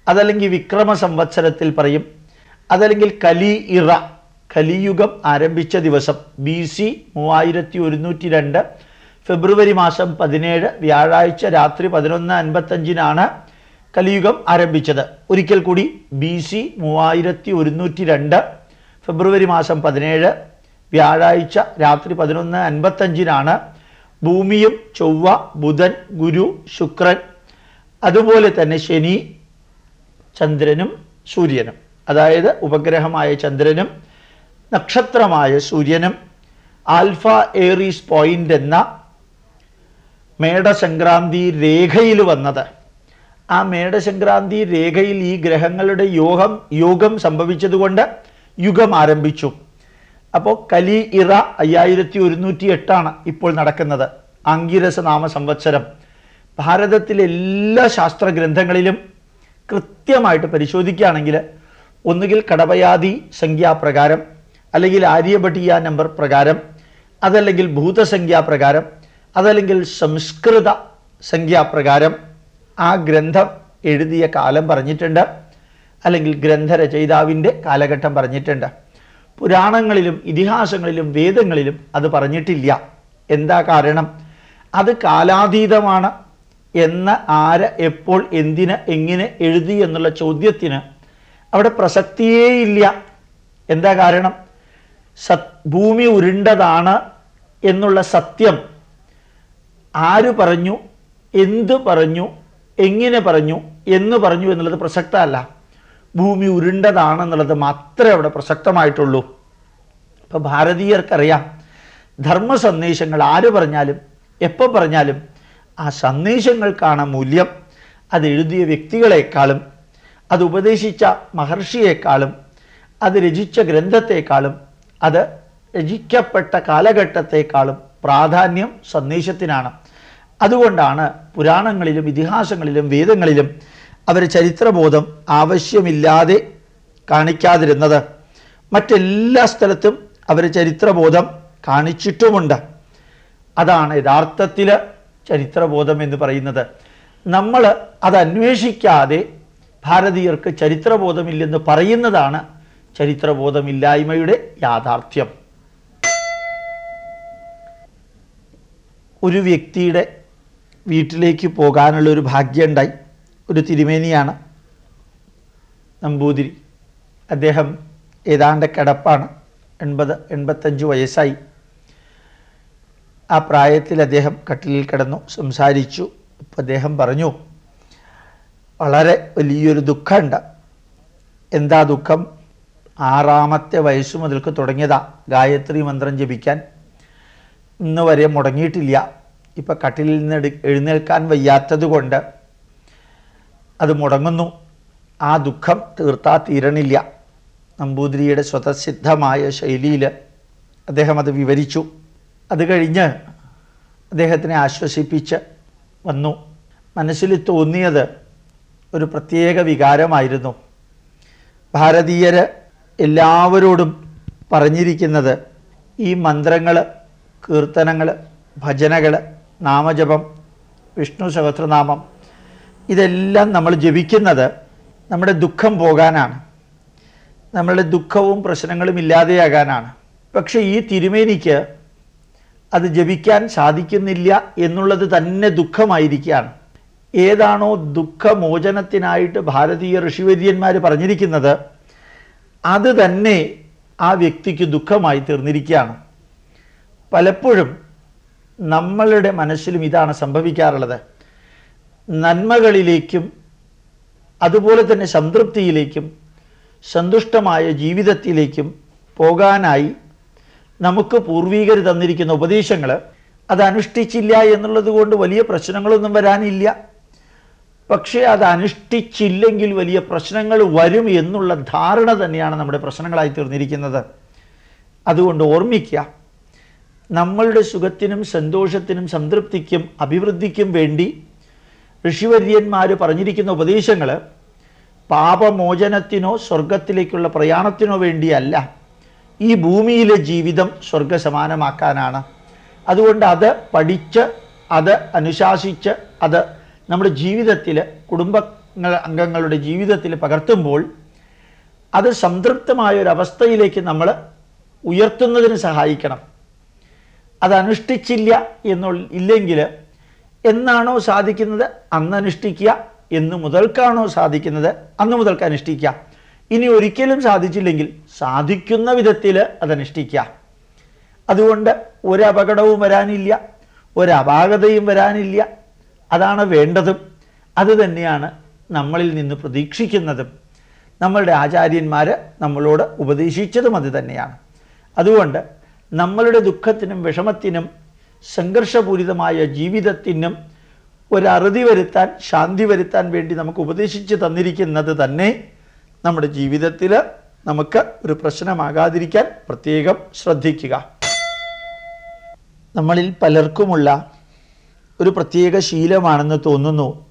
അതല്ലെങ്കിൽ വിക്രമ സംവത്സരത്തിൽ പറയും. അതല്ലെങ്കിൽ കലി ഇറ കലിയുഗം ആരംഭിച്ച ദിവസം ബി സി മൂവായിരത്തി ഒരുന്നൂറ്റി രണ്ട് ഫെബ്രുവരി മാസം പതിനേഴ് വ്യാഴാഴ്ച രാത്രി പതിനൊന്ന് അൻപത്തഞ്ചിനാണ് കലിയുഗം ആരംഭിച്ചത്. ഒരിക്കൽ കൂടി ബി സി മൂവായിരത്തി ഒരുന്നൂറ്റി രണ്ട് ഫെബ്രുവരി മാസം പതിനേഴ് വ്യാഴാഴ്ച രാത്രി പതിനൊന്ന് അൻപത്തഞ്ചിനാണ് ഭൂമിയും ചൊവ്വ ബുധൻ ഗുരു ശുക്രൻ അതുപോലെ തന്നെ ശനി ചന്ദ്രനും സൂര്യനും. അതായത് ഉപഗ്രഹമായ ചന്ദ്രനും നക്ഷത്രമായ സൂര്യനും ആൽഫ ഏറീസ് പോയിന്റ് എന്ന മേടസംക്രാന്തി രേഖയിൽ വന്നത്. ആ മേടസംക്രാന്തി രേഖയിൽ ഈ ഗ്രഹങ്ങളുടെ യോഗം യോഗം സംഭവിച്ചതുകൊണ്ട് യുഗം ആരംഭിച്ചു. അപ്പോൾ കലി ഇറ അയ്യായിരത്തി ഒരുന്നൂറ്റി എട്ടാണ് ഇപ്പോൾ നടക്കുന്നത്. അങ്കിരസ നാമ സംവത്സരം. ഭാരതത്തിലെ എല്ലാ ശാസ്ത്ര ഗ്രന്ഥങ്ങളിലും കൃത്യമായിട്ട് പരിശോധിക്കുകയാണെങ്കിൽ ഒന്നുകിൽ കടവയാദി സംഖ്യാപ്രകാരം അല്ലെങ്കിൽ ആര്യഭട്ടിയ നമ്പർ പ്രകാരം അതല്ലെങ്കിൽ ഭൂതസംഖ്യാപ്രകാരം അതല്ലെങ്കിൽ സംസ്കൃത സംഖ്യാപ്രകാരം ആ ഗ്രന്ഥം എഴുതിയ കാലം പറഞ്ഞിട്ടുണ്ട്. അല്ലെങ്കിൽ ഗ്രന്ഥരചയിതാവിന്റെ കാലഘട്ടം പറഞ്ഞിട്ടുണ്ട്. പുരാണങ്ങളിലും ഇതിഹാസങ്ങളിലും വേദങ്ങളിലും അത് പറഞ്ഞിട്ടില്ല. എന്താ കാരണം? അത് കാലാതീതമാണ്. എന്ന് ആര് എപ്പോൾ എന്തിന് എങ്ങനെ എഴുതി എന്നുള്ള ചോദ്യത്തിന് അവിടെ പ്രസക്തിയേയില്ല. എന്താ കാരണം? സത് ഭൂമി ഉരുണ്ടതാണ് എന്നുള്ള സത്യം ആര് പറഞ്ഞു എന്ത് പറഞ്ഞു എങ്ങനെ പറഞ്ഞു എന്ന് പറഞ്ഞു എന്നുള്ളത് പ്രസക്തമല്ല. ഭൂമി ഉരുണ്ടതാണെന്നുള്ളത് മാത്രമേ അവിടെ പ്രസക്തമായിട്ടുള്ളൂ. ഇപ്പം ഭാരതീയർക്കറിയാം ധർമ്മ സന്ദേശങ്ങൾ ആര് പറഞ്ഞാലും എപ്പോൾ പറഞ്ഞാലും ആ സന്ദേശങ്ങൾക്കാണ് മൂല്യം. അത് എഴുതിയ വ്യക്തികളെക്കാളും അത് ഉപദേശിച്ച മഹർഷിയേക്കാളും അത് രചിച്ച ഗ്രന്ഥത്തെക്കാളും അത് രചിക്കപ്പെട്ട കാലഘട്ടത്തെക്കാളും പ്രാധാന്യം സന്ദേശത്തിനാണ്. അതുകൊണ്ടാണ് പുരാണങ്ങളിലും ഇതിഹാസങ്ങളിലും വേദങ്ങളിലും അവർ ചരിത്രബോധം ആവശ്യമില്ലാതെ കാണിക്കാതിരുന്നത്. മറ്റെല്ലാ സ്ഥലത്തും അവർ ചരിത്രബോധം കാണിച്ചിട്ടുമുണ്ട്. അതാണ് യഥാർത്ഥത്തിൽ ചരിത്രബോധം എന്ന് പറയുന്നത്. നമ്മൾ അത് അന്വേഷിക്കാതെ ഭാരതീയർക്ക് ചരിത്രബോധമില്ലെന്ന് പറയുന്നതാണ് ചരിത്രബോധമില്ലായ്മയുടെ യാഥാർത്ഥ്യം. ഒരു വ്യക്തിയുടെ വീട്ടിലേക്ക് പോകാനുള്ള ഒരു ഭാഗ്യമുണ്ടായി. ഒരു തിരുമേനിയാണ് നമ്പൂതിരി. അദ്ദേഹം ഏതാണ്ട് കിടപ്പാണ്. എൺപത് എൺപത്തഞ്ച് വയസ്സായി. ആ പ്രായത്തിൽ അദ്ദേഹം കട്ടിലിൽ കിടന്നു സംസാരിച്ചു. അപ്പം അദ്ദേഹം പറഞ്ഞു വളരെ വലിയൊരു ദുഃഖമുണ്ട്. എന്താ ദുഃഖം? ആറാമത്തെ വയസ്സ് മുതൽക്ക് തുടങ്ങിയതാ ഗായത്രി മന്ത്രം ജപിക്കാൻ. ഇന്ന് വരെ മുടങ്ങിയിട്ടില്ല. ഇപ്പം കട്ടിലിൽ നിന്ന് എഴുന്നേൽക്കാൻ വയ്യാത്തത് കൊണ്ട് അത് മുടങ്ങുന്നു. ആ ദുഃഖം തീർത്താ തീരണില്ല. നമ്പൂതിരിയുടെ സ്വതസിദ്ധമായ ശൈലിയിൽ അദ്ദേഹം അത് വിവരിച്ചു. അത് കഴിഞ്ഞ് അദ്ദേഹത്തിനെ ആശ്വസിപ്പിച്ച് വന്നു. മനസ്സിൽ തോന്നിയത് ഒരു പ്രത്യേക വികാരമായിരുന്നു. ഭാരതീയർ എല്ലാവരോടും പറഞ്ഞിരിക്കുന്നത് ഈ മന്ത്രങ്ങൾ കീർത്തനങ്ങൾ ഭജനകൾ നാമജപം വിഷ്ണു സഹസ്രനാമം ഇതെല്ലാം നമ്മൾ ജപിക്കുന്നത് നമ്മുടെ ദുഃഖം പോകാനാണ്. നമ്മളുടെ ദുഃഖവും പ്രശ്നങ്ങളും ഇല്ലാതെയാകാനാണ്. പക്ഷേ ഈ തിരുമേനിക്ക് അത് ജപിക്കാൻ സാധിക്കുന്നില്ല എന്നുള്ളത് തന്നെ ദുഃഖമായിരിക്കുകയാണ്. ഏതാണോ ദുഃഖമോചനത്തിനായിട്ട് ഭാരതീയ ഋഷിവര്യന്മാർ പറഞ്ഞിരിക്കുന്നത് അത് തന്നെ ആ വ്യക്തിക്ക് ദുഃഖമായി തീർന്നിരിക്കുകയാണ്. പലപ്പോഴും നമ്മളുടെ മനസ്സിലും ഇതാണ് സംഭവിക്കാറുള്ളത്. നന്മകളിലേക്കും അതുപോലെ തന്നെ സംതൃപ്തിയിലേക്കും സന്തുഷ്ടമായ ജീവിതത്തിലേക്കും പോകാനായി നമുക്ക് പൂർവീകർ തന്നിരിക്കുന്ന ഉപദേശങ്ങൾ അത് അനുഷ്ഠിച്ചില്ല എന്നുള്ളത് കൊണ്ട് വലിയ പ്രശ്നങ്ങളൊന്നും വരാനില്ല. പക്ഷേ അത് അനുഷ്ഠിച്ചില്ലെങ്കിൽ വലിയ പ്രശ്നങ്ങൾ വരും എന്നുള്ള ധാരണ തന്നെയാണ് നമ്മുടെ പ്രശ്നങ്ങളായി തീർന്നിരിക്കുന്നത്. അതുകൊണ്ട് ഓർമ്മിക്കുക നമ്മളുടെ സുഖത്തിനും സന്തോഷത്തിനും സംതൃപ്തിക്കും അഭിവൃദ്ധിക്കും വേണ്ടി ഋഷിവര്യന്മാർ പറഞ്ഞിരിക്കുന്ന ഉപദേശങ്ങൾ പാപമോചനത്തിനോ സ്വർഗത്തിലേക്കുള്ള പ്രയാണത്തിനോ വേണ്ടിയല്ല. ഈ ഭൂമിയിലെ ജീവിതം സ്വർഗസമാനമാക്കാനാണ് അതുകൊണ്ട് അത് പഠിച്ച് അത് അനുശാസിച്ച് അത് നമ്മുടെ ജീവിതത്തിൽ കുടുംബ അംഗങ്ങളുടെ ജീവിതത്തിൽ പകർത്തുമ്പോൾ അത് സംതൃപ്തമായ ഒരു അവസ്ഥയിലേക്ക് നമ്മൾ ഉയർത്തുന്നതിന് സഹായിക്കണം. അത് അനുഷ്ഠിച്ചില്ല എന്നുള്ള ഇല്ലെങ്കിൽ എന്നാണോ സാധിക്കുന്നത്? അന്ന് അനുഷ്ഠിക്കുക എന്ന് മുതൽക്കാണോ സാധിക്കുന്നത്? അന്ന് മുതൽക്ക് അനുഷ്ഠിക്കുക. ഇനി ഒരിക്കലും സാധിച്ചില്ലെങ്കിൽ സാധിക്കുന്ന വിധത്തിൽ അതനുഷ്ഠിക്കുക. അതുകൊണ്ട് ഒരപകടവും വരാനില്ല ഒരപാകതയും വരാനില്ല. അതാണ് വേണ്ടതും. അത് തന്നെയാണ് നമ്മളിൽ നിന്ന് പ്രതീക്ഷിക്കുന്നതും. നമ്മളുടെ ആചാര്യന്മാർ നമ്മളോട് ഉപദേശിച്ചതും അത് തന്നെയാണ്. അതുകൊണ്ട് നമ്മളുടെ ദുഃഖത്തിനും വിഷമത്തിനും സംഘർഷപൂരിതമായ ജീവിതത്തിനും ഒരറുതി വരുത്താൻ ശാന്തി വരുത്താൻ വേണ്ടി നമുക്ക് ഉപദേശിച്ച് തന്നിരിക്കുന്നത് തന്നെ നമ്മുടെ ജീവിതത്തിൽ നമുക്ക് ഒരു പ്രശ്നമാകാതിരിക്കാൻ പ്രത്യേകം ശ്രദ്ധിക്കുക. നമ്മളിൽ പലർക്കുമുള്ള ഒരു പ്രത്യേക ശീലമാണെന്ന് തോന്നുന്നു.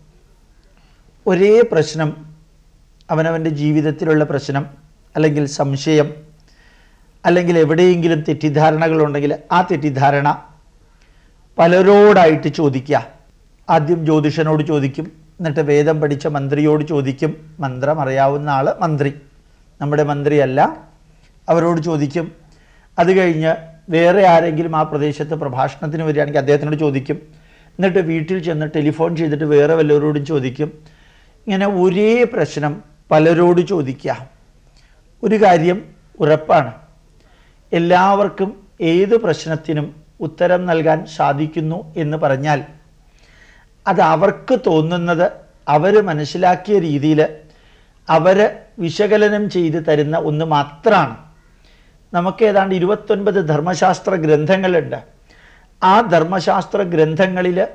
ഒരേ പ്രശ്നം അവനവന്റെ ജീവിതത്തിലുള്ള പ്രശ്നം അല്ലെങ്കിൽ സംശയം അല്ലെങ്കിൽ എവിടെയെങ്കിലും തെറ്റിദ്ധാരണകളുണ്ടെങ്കിൽ ആ തെറ്റിദ്ധാരണ പലരോടായിട്ട് ചോദിക്കുക. ആദ്യം ജ്യോതിഷനോട് ചോദിക്കും. എന്നിട്ട് വേദം പഠിച്ച മന്ത്രിയോട് ചോദിക്കും. മന്ത്രം അറിയാവുന്ന ആൾ മന്ത്രി. നമ്മുടെ മന്ത്രിയല്ല. അവരോട് ചോദിക്കും. അത് കഴിഞ്ഞ് വേറെ ആരെങ്കിലും ആ പ്രദേശത്ത് പ്രഭാഷണത്തിന് വരികയാണെങ്കിൽ അദ്ദേഹത്തിനോട് ചോദിക്കും. എന്നിട്ട് വീട്ടിൽ ചെന്ന് ടെലിഫോൺ ചെയ്തിട്ട് വേറെ വല്ലവരോടും ചോദിക്കും. ഇങ്ങനെ ഒരേ പ്രശ്നം പലരോട് ചോദിക്കുക. ഒരു കാര്യം ഉറപ്പാണ്. എല്ലാവർക്കും ഏത് പ്രശ്നത്തിനും ഉത്തരം നൽകാൻ സാധിക്കുന്നു എന്ന് പറഞ്ഞാൽ അത് അവർക്ക് തോന്നുന്നത് അവർ മനസ്സിലാക്കിയ രീതിയിൽ അവർ വിശകലനം ചെയ്ത് തരുന്ന ഒന്ന് മാത്രമാണ്. നമുക്ക് ഏതാണ്ട് ഇരുപത്തൊൻപത് ധർമ്മശാസ്ത്ര ഗ്രന്ഥങ്ങളുണ്ട്. ആ ധർമ്മശാസ്ത്ര ഗ്രന്ഥങ്ങളിൽ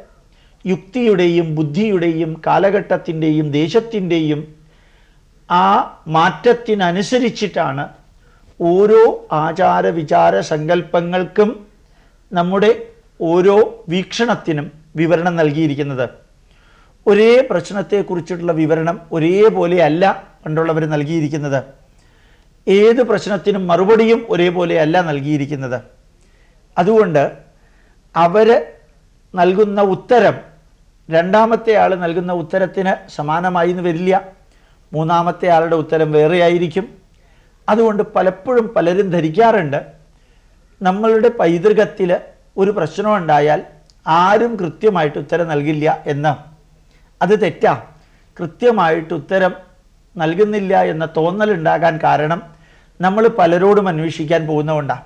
യുക്തിയുടെയും ബുദ്ധിയുടെയും കാലഘട്ടത്തിന്റെയും ദേശത്തിന്റെയും ആ മാറ്റത്തിനനുസരിച്ചിട്ടാണ് ഓരോ ആചാര വിചാര സങ്കല്പങ്ങൾക്കും നമ്മുടെ ഓരോ വീക്ഷണത്തിനും വിവരണം നൽകിയിരിക്കുന്നത്. ഒരേ പ്രശ്നത്തെക്കുറിച്ചിട്ടുള്ള വിവരണം ഒരേപോലെ അല്ല പണ്ടുള്ളവർ നൽകിയിരിക്കുന്നത്. ഏത് പ്രശ്നത്തിനും മറുപടിയും ഒരേപോലെ അല്ല നൽകിയിരിക്കുന്നത്. അതുകൊണ്ട് അവർ നൽകുന്ന ഉത്തരം രണ്ടാമത്തെ ആൾ നൽകുന്ന ഉത്തരത്തിന് സമാനമായി എന്ന് വരില്ല. മൂന്നാമത്തെ ആളുടെ ഉത്തരം വേറെയായിരിക്കും. അതുകൊണ്ട് പലപ്പോഴും പലരും ധരിക്കാറുണ്ട്. നമ്മളുടെ പൈതൃകത്തിൽ ഒരു പ്രശ്നം ഉണ്ടായാൽ ആരും കൃത്യമായിട്ട് ഉത്തരം നൽകില്ല എന്ന്. അത് തെറ്റാ. കൃത്യമായിട്ട് ഉത്തരം നൽകുന്നില്ല എന്ന തോന്നലുണ്ടാകാൻ കാരണം നമ്മൾ പലരോടും അന്വേഷിക്കാൻ പോകുന്നതുകൊണ്ടാണ്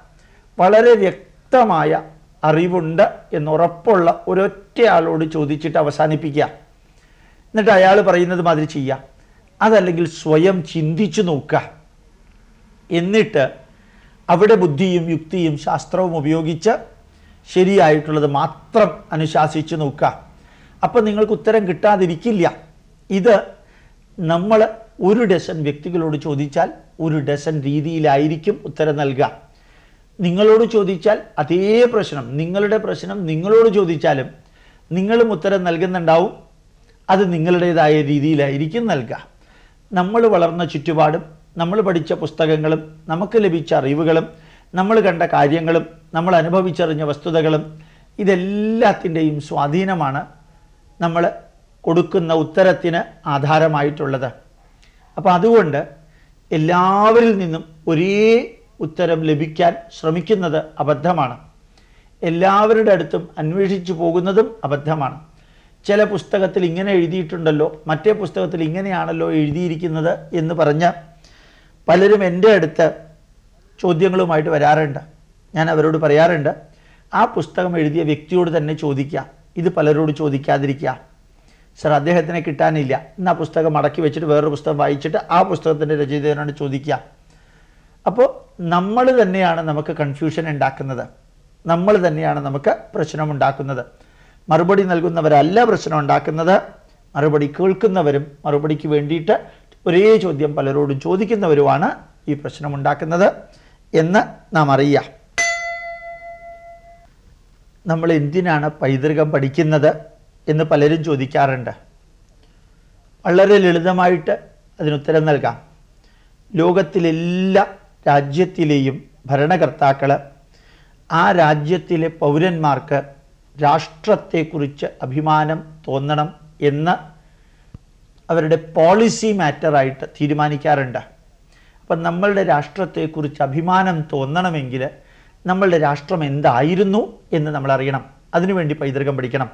വളരെ വ്യക്തമായ അറിവുണ്ട് എന്നുറപ്പുള്ള ഉറപ്പുള്ള ഒരൊറ്റയാളോട് ചോദിച്ചിട്ട് അവസാനിപ്പിക്കുക. എന്നിട്ട് അയാൾ പറയുന്നത് മാതിരി ചെയ്യുക അതല്ലെങ്കിൽ സ്വയം ചിന്തിച്ചു നോക്കുക. എന്നിട്ട് അവിടെ ബുദ്ധിയും യുക്തിയും ശാസ്ത്രവും ഉപയോഗിച്ച് ശരിയായിട്ടുള്ളത് മാത്രം അനുശാസിച്ച് നോക്കുക. അപ്പം നിങ്ങൾക്ക് ഉത്തരം കിട്ടാതിരിക്കില്ല. ഇത് നമ്മൾ ഒരു ഡസൻ വ്യക്തികളോട് ചോദിച്ചാൽ ഒരു ഡസൻ രീതിയിലായിരിക്കും ഉത്തരം നൽകുക. നിങ്ങളോട് ചോദിച്ചാൽ അതേ പ്രശ്നം നിങ്ങളുടെ പ്രശ്നം നിങ്ങളോട് ചോദിച്ചാലും നിങ്ങളും ഉത്തരം നൽകുന്നുണ്ടാവും. അത് നിങ്ങളുടേതായ രീതിയിലായിരിക്കും നൽകുക. നമ്മൾ വളർന്ന ചുറ്റുപാടും നമ്മൾ പഠിച്ച പുസ്തകങ്ങളും നമുക്ക് ലഭിച്ച അറിവുകളും നമ്മൾ കണ്ട കാര്യങ്ങളും നമ്മൾ അനുഭവിച്ചറിഞ്ഞ വസ്തുതകളും ഇതെല്ലാത്തിന്റെയും സ്വാധീനമാണ് നമ്മൾ കൊടുക്കുന്ന ഉത്തരത്തിന് ആധാരമായിട്ടുള്ളത്. അപ്പോൾ അതുകൊണ്ട് എല്ലാവരിൽ നിന്നും ഒരേ ഉത്തരം ലഭിക്കാൻ ശ്രമിക്കുന്നത് അബദ്ധമാണ്. എല്ലാവരുടെ അടുത്തും അന്വേഷിച്ചു പോകുന്നതും അബദ്ധമാണ്. ചില പുസ്തകത്തിൽ ഇങ്ങനെ എഴുതിയിട്ടുണ്ടല്ലോ മറ്റേ പുസ്തകത്തിൽ ഇങ്ങനെയാണല്ലോ എഴുതിയിരിക്കുന്നത് എന്ന് പറഞ്ഞ് പലരും എന്റെ അടുത്ത് ചോദ്യങ്ങളുമായിട്ട് വരാറുണ്ട്. ഞാൻ അവരോട് പറയാറുണ്ട് ആ പുസ്തകം എഴുതിയ വ്യക്തിയോട് തന്നെ ചോദിക്കുക. ഇത് പലരോട് ചോദിക്കാതിരിക്കുക. സർ അദ്ദേഹത്തിനെ കിട്ടാനില്ല. ഇന്ന് ആ പുസ്തകം മടക്കി വെച്ചിട്ട് വേറൊരു പുസ്തകം വായിച്ചിട്ട് ആ പുസ്തകത്തിന്റെ രചയിതാവിനോട് ചോദിക്കുക. അപ്പോൾ നമ്മൾ തന്നെയാണ് നമുക്ക് കൺഫ്യൂഷൻ ഉണ്ടാക്കുന്നത്. നമ്മൾ തന്നെയാണ് നമുക്ക് പ്രശ്നമുണ്ടാക്കുന്നത് മറുപടി നൽകുന്നവരല്ല പ്രശ്നം ഉണ്ടാക്കുന്നത്. മറുപടി കേൾക്കുന്നവരും മറുപടിക്ക് വേണ്ടിയിട്ട് ഒരേ ചോദ്യം പലരോടും ചോദിക്കുന്നവരുമാണ് ഈ പ്രശ്നമുണ്ടാക്കുന്നത് എന്ന് നാം അറിയാം. നമ്മൾ എന്തിനാണ് പൈതൃകം പഠിക്കുന്നത് എന്ന് പലരും ചോദിക്കാറുണ്ട്. വളരെ ലളിതമായിട്ട് അതിനുത്തരം നൽകാം. ലോകത്തിലെല്ലാ രാജ്യത്തിലെയും ഭരണകർത്താക്കൾ ആ രാജ്യത്തിലെ പൗരന്മാർക്ക് രാഷ്ട്രത്തെക്കുറിച്ച് അഭിമാനം തോന്നണം എന്ന് അവരുടെ പോളിസി മാറ്ററായിട്ട് തീരുമാനിക്കാറുണ്ട്. അപ്പം നമ്മളുടെ രാഷ്ട്രത്തെക്കുറിച്ച് അഭിമാനം തോന്നണമെങ്കിൽ നമ്മളുടെ രാഷ്ട്രം എന്തായിരുന്നു എന്ന് നമ്മൾ അറിയണം. അതിനുവേണ്ടി പൈതൃകം പഠിക്കണം.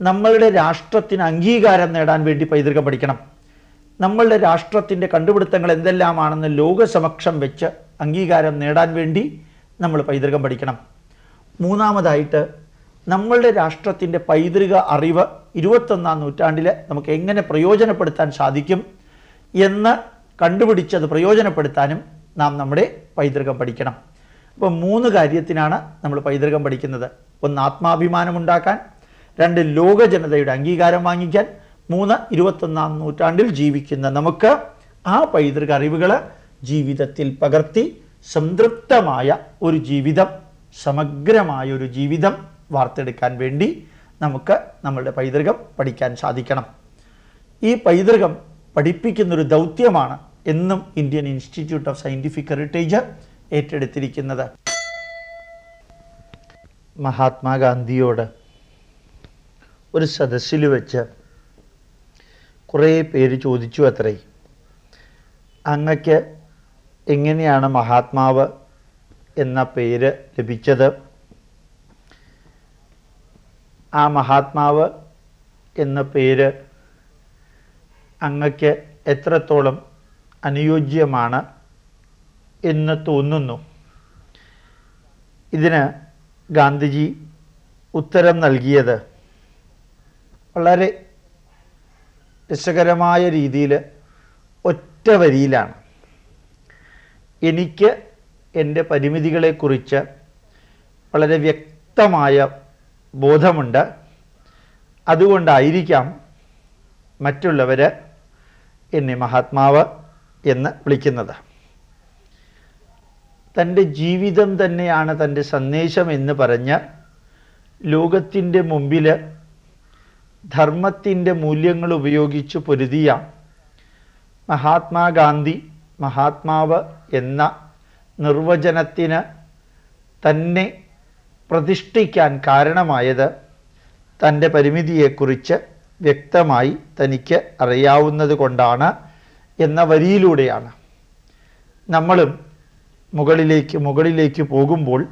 നമ്മളുടെ രാഷ്ട്രത്തിന് അംഗീകാരം നേടാൻ വേണ്ടി പൈതൃകം പഠിക്കണം. നമ്മളുടെ രാഷ്ട്രത്തിന്റെ കണ്ടുപിടുത്തങ്ങൾ എന്തെല്ലാമാണെന്ന് ലോകസമക്ഷം വെച്ച് അംഗീകാരം നേടാൻ വേണ്ടി നമ്മൾ പൈതൃകം പഠിക്കണം. മൂന്നാമതായിട്ട് നമ്മളുടെ രാഷ്ട്രത്തിന്റെ പൈതൃക അറിവ് ഇരുപത്തൊന്നാം നൂറ്റാണ്ടിൽ നമുക്ക് എങ്ങനെ പ്രയോജനപ്പെടുത്താൻ സാധിക്കും എന്ന് കണ്ടുപിടിച്ചത് പ്രയോജനപ്പെടുത്താനും നാം നമ്മുടെ പൈതൃകം പഠിക്കണം. അപ്പോൾ മൂന്ന് കാര്യത്തിനാണ് നമ്മൾ പൈതൃകം പഠിക്കുന്നത്. ഒന്ന് ആത്മാഭിമാനം ഉണ്ടാക്കാൻ രണ്ട് ലോക ജനതയുടെ അംഗീകാരം വാങ്ങിക്കാൻ മൂന്ന് ഇരുപത്തൊന്നാം നൂറ്റാണ്ടിൽ ജീവിക്കുന്ന നമുക്ക് ആ പൈതൃക അറിവുകൾ ജീവിതത്തിൽ പകർത്തി സംതൃപ്തമായ ഒരു ജീവിതം സമഗ്രമായ ഒരു ജീവിതം വാർത്തെടുക്കാൻ വേണ്ടി നമുക്ക് നമ്മളുടെ പൈതൃകം പഠിക്കാൻ സാധിക്കണം. ഈ പൈതൃകം പഠിപ്പിക്കുന്നൊരു ദൗത്യമാണ് എന്നും Indian institute of scientific heritage ഏറ്റെടുത്തിരിക്കുന്നത്. മഹാത്മാഗാന്ധിയോട് ഒരു സദസ്സിൽ വെച്ച് കുറേ പേര് ചോദിച്ചു അത്രേ. അങ്ങക്ക് എങ്ങനെയാണ് മഹാത്മാവ് എന്ന പേര് ലഭിച്ചത്? ആ മഹാത്മാവ് എന്ന പേര് അങ്ങക്ക് എത്രത്തോളം അനുയോജ്യമാണ് എന്ന് തോന്നുന്നു. ഇതിന് ഗാന്ധിജി ഉത്തരം നൽകിയത് വളരെ രസകരമായ രീതിയിൽ ഒറ്റ വരിയിലാണ്. എനിക്ക് എന്റെ പരിമിതികളെക്കുറിച്ച് വളരെ വ്യക്തമായ ബോധമുണ്ട്. അതുകൊണ്ടായിരിക്കാം മറ്റുള്ളവർ എന്നെ മഹാത്മാവ് എന്ന് വിളിക്കുന്നത്. തന്റെ ജീവിതം തന്നെയാണ് തന്റെ സന്ദേശം എന്ന് പറഞ്ഞ് ലോകത്തിന്റെ മുമ്പിൽ ധർമ്മത്തിന്റെ മൂല്യങ്ങൾ ഉപയോഗിച്ച് പൊരുതിയ മഹാത്മാഗാന്ധി മഹാത്മാവ് എന്ന നിർവചനത്തിന് തന്നെ പ്രതിഷ്ഠിക്കാൻ കാരണമായത് തന്റെ പരിമിതിയെക്കുറിച്ച് വ്യക്തമായി തനിക്ക് അറിയാവുന്നത് കൊണ്ടാണ് എന്ന വരിയിലൂടെയാണ്. നമ്മളും മുകളിലേക്ക് മുകളിലേക്ക് പോകുമ്പോൾ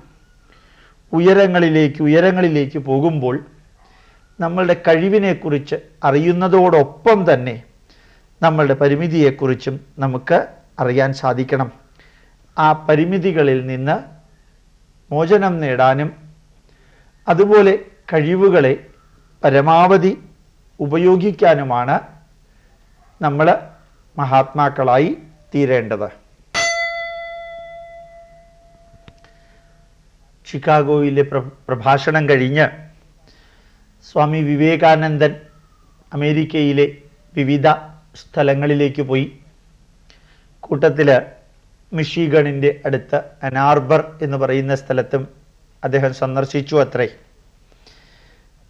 ഉയരങ്ങളിലേക്ക് ഉയരങ്ങളിലേക്ക് പോകുമ്പോൾ നമ്മളുടെ കഴിവിനെക്കുറിച്ച് അറിയുന്നതോടൊപ്പം തന്നെ നമ്മളുടെ പരിമിതിയെക്കുറിച്ചും നമുക്ക് അറിയാൻ സാധിക്കണം. ആ പരിമിതികളിൽ നിന്ന് മോചനം നേടാനും അതുപോലെ കഴിവുകളെ പരമാവധി ഉപയോഗിക്കാനുമാണ് നമ്മൾ മഹാത്മാക്കളായി തീരേണ്ടത്. ചിക്കാഗോയിലെ പ്ര പ്രഭാഷണം കഴിഞ്ഞ് സ്വാമി വിവേകാനന്ദൻ അമേരിക്കയിലെ വിവിധ സ്ഥലങ്ങളിലേക്ക് പോയി. കൂട്ടത്തിൽ മിഷിഗണിന്റെ അടുത്ത് അനാർബർ എന്ന് പറയുന്ന സ്ഥലത്തും അദ്ദേഹം സന്ദർശിച്ചു അത്രേ.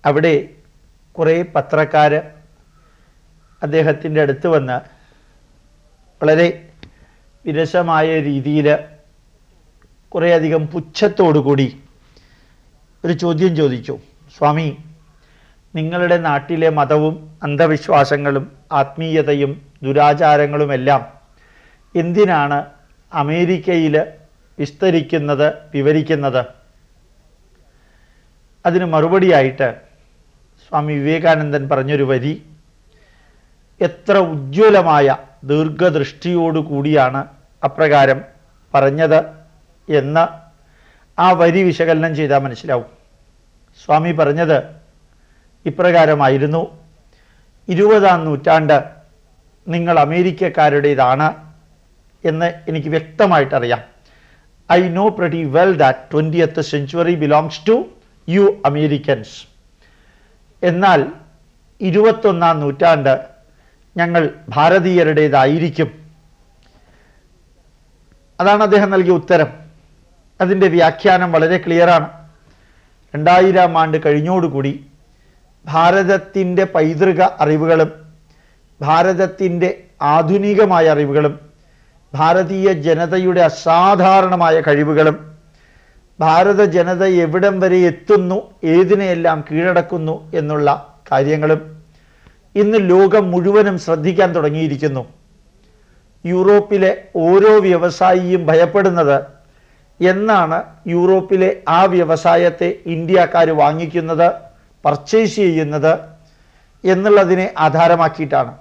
അവിടെ കുറേ പത്രക്കാർ അദ്ദേഹത്തിന്റെ അടുത്ത് വന്ന് വളരെ വിരസമായ രീതിയിൽ കുറേയധികം പുച്ഛത്തോടുകൂടി ഒരു ചോദ്യം ചോദിച്ചു. സ്വാമി നിങ്ങളുടെ നാട്ടിലെ മതവും അന്ധവിശ്വാസങ്ങളും ആത്മീയതയും ദുരാചാരങ്ങളുമെല്ലാം എന്തിനാണ് അമേരിക്കയിൽ വിസ്തരിക്കുന്നത് വിവരിക്കുന്നത്? അതിന് മറുപടിയായിട്ട് സ്വാമി വിവേകാനന്ദൻ പറഞ്ഞൊരു വരി എത്ര ഉജ്ജ്വലമായ ദീർഘദൃഷ്ടിയോടുകൂടിയാണ് അപ്രകാരം പറഞ്ഞത് എന്ന് ആ വരി വിശകലനം ചെയ്താൽ മനസ്സിലാവും. സ്വാമി പറഞ്ഞത് ഇപ്രകാരമായിരുന്നു ഇരുപതാം നൂറ്റാണ്ട് നിങ്ങൾ അമേരിക്കക്കാരുടേതാണ് എന്ന് എനിക്ക് വ്യക്തമായിട്ടറിയാം. I know pretty well that twentieth century belongs to you Americans. എന്നാൽ ഇരുപത്തൊന്നാം നൂറ്റാണ്ട് ഞങ്ങൾ ഭാരതീയരുടേതായിരിക്കും. അതാണ് അദ്ദേഹം നൽകിയ ഉത്തരം. അതിന്റെ വ്യാഖ്യാനം വളരെ ക്ലിയറാണ്. രണ്ടായിരം ആണ്ട് കഴിഞ്ഞോടുകൂടി ഭാരതത്തിന്റെ പൈതൃക അറിവുകളും ഭാരതത്തിന്റെ ആധുനികമായ അറിവുകളും ഭാരതീയ ജനതയുടെ അസാധാരണമായ കഴിവുകളും ഭാരത ജനത എവിടം വരെ എത്തുന്നു ഏതിനെയെല്ലാം കീഴടക്കുന്നു എന്നുള്ള കാര്യങ്ങളും ഇന്ന് ലോകം മുഴുവനും ശ്രദ്ധിക്കാൻ തുടങ്ങിയിരിക്കുന്നു. യൂറോപ്പിലെ ഓരോ വ്യവസായിയും ഭയപ്പെടുന്നത് എന്നാണ് യൂറോപ്പിലെ ആ വ്യവസായത്തെ ഇന്ത്യക്കാർ വാങ്ങിക്കുന്നത് പർച്ചേസ് ചെയ്യുന്നത് എന്നുള്ളതിനെ ആധാരമാക്കിയിട്ടാണ്.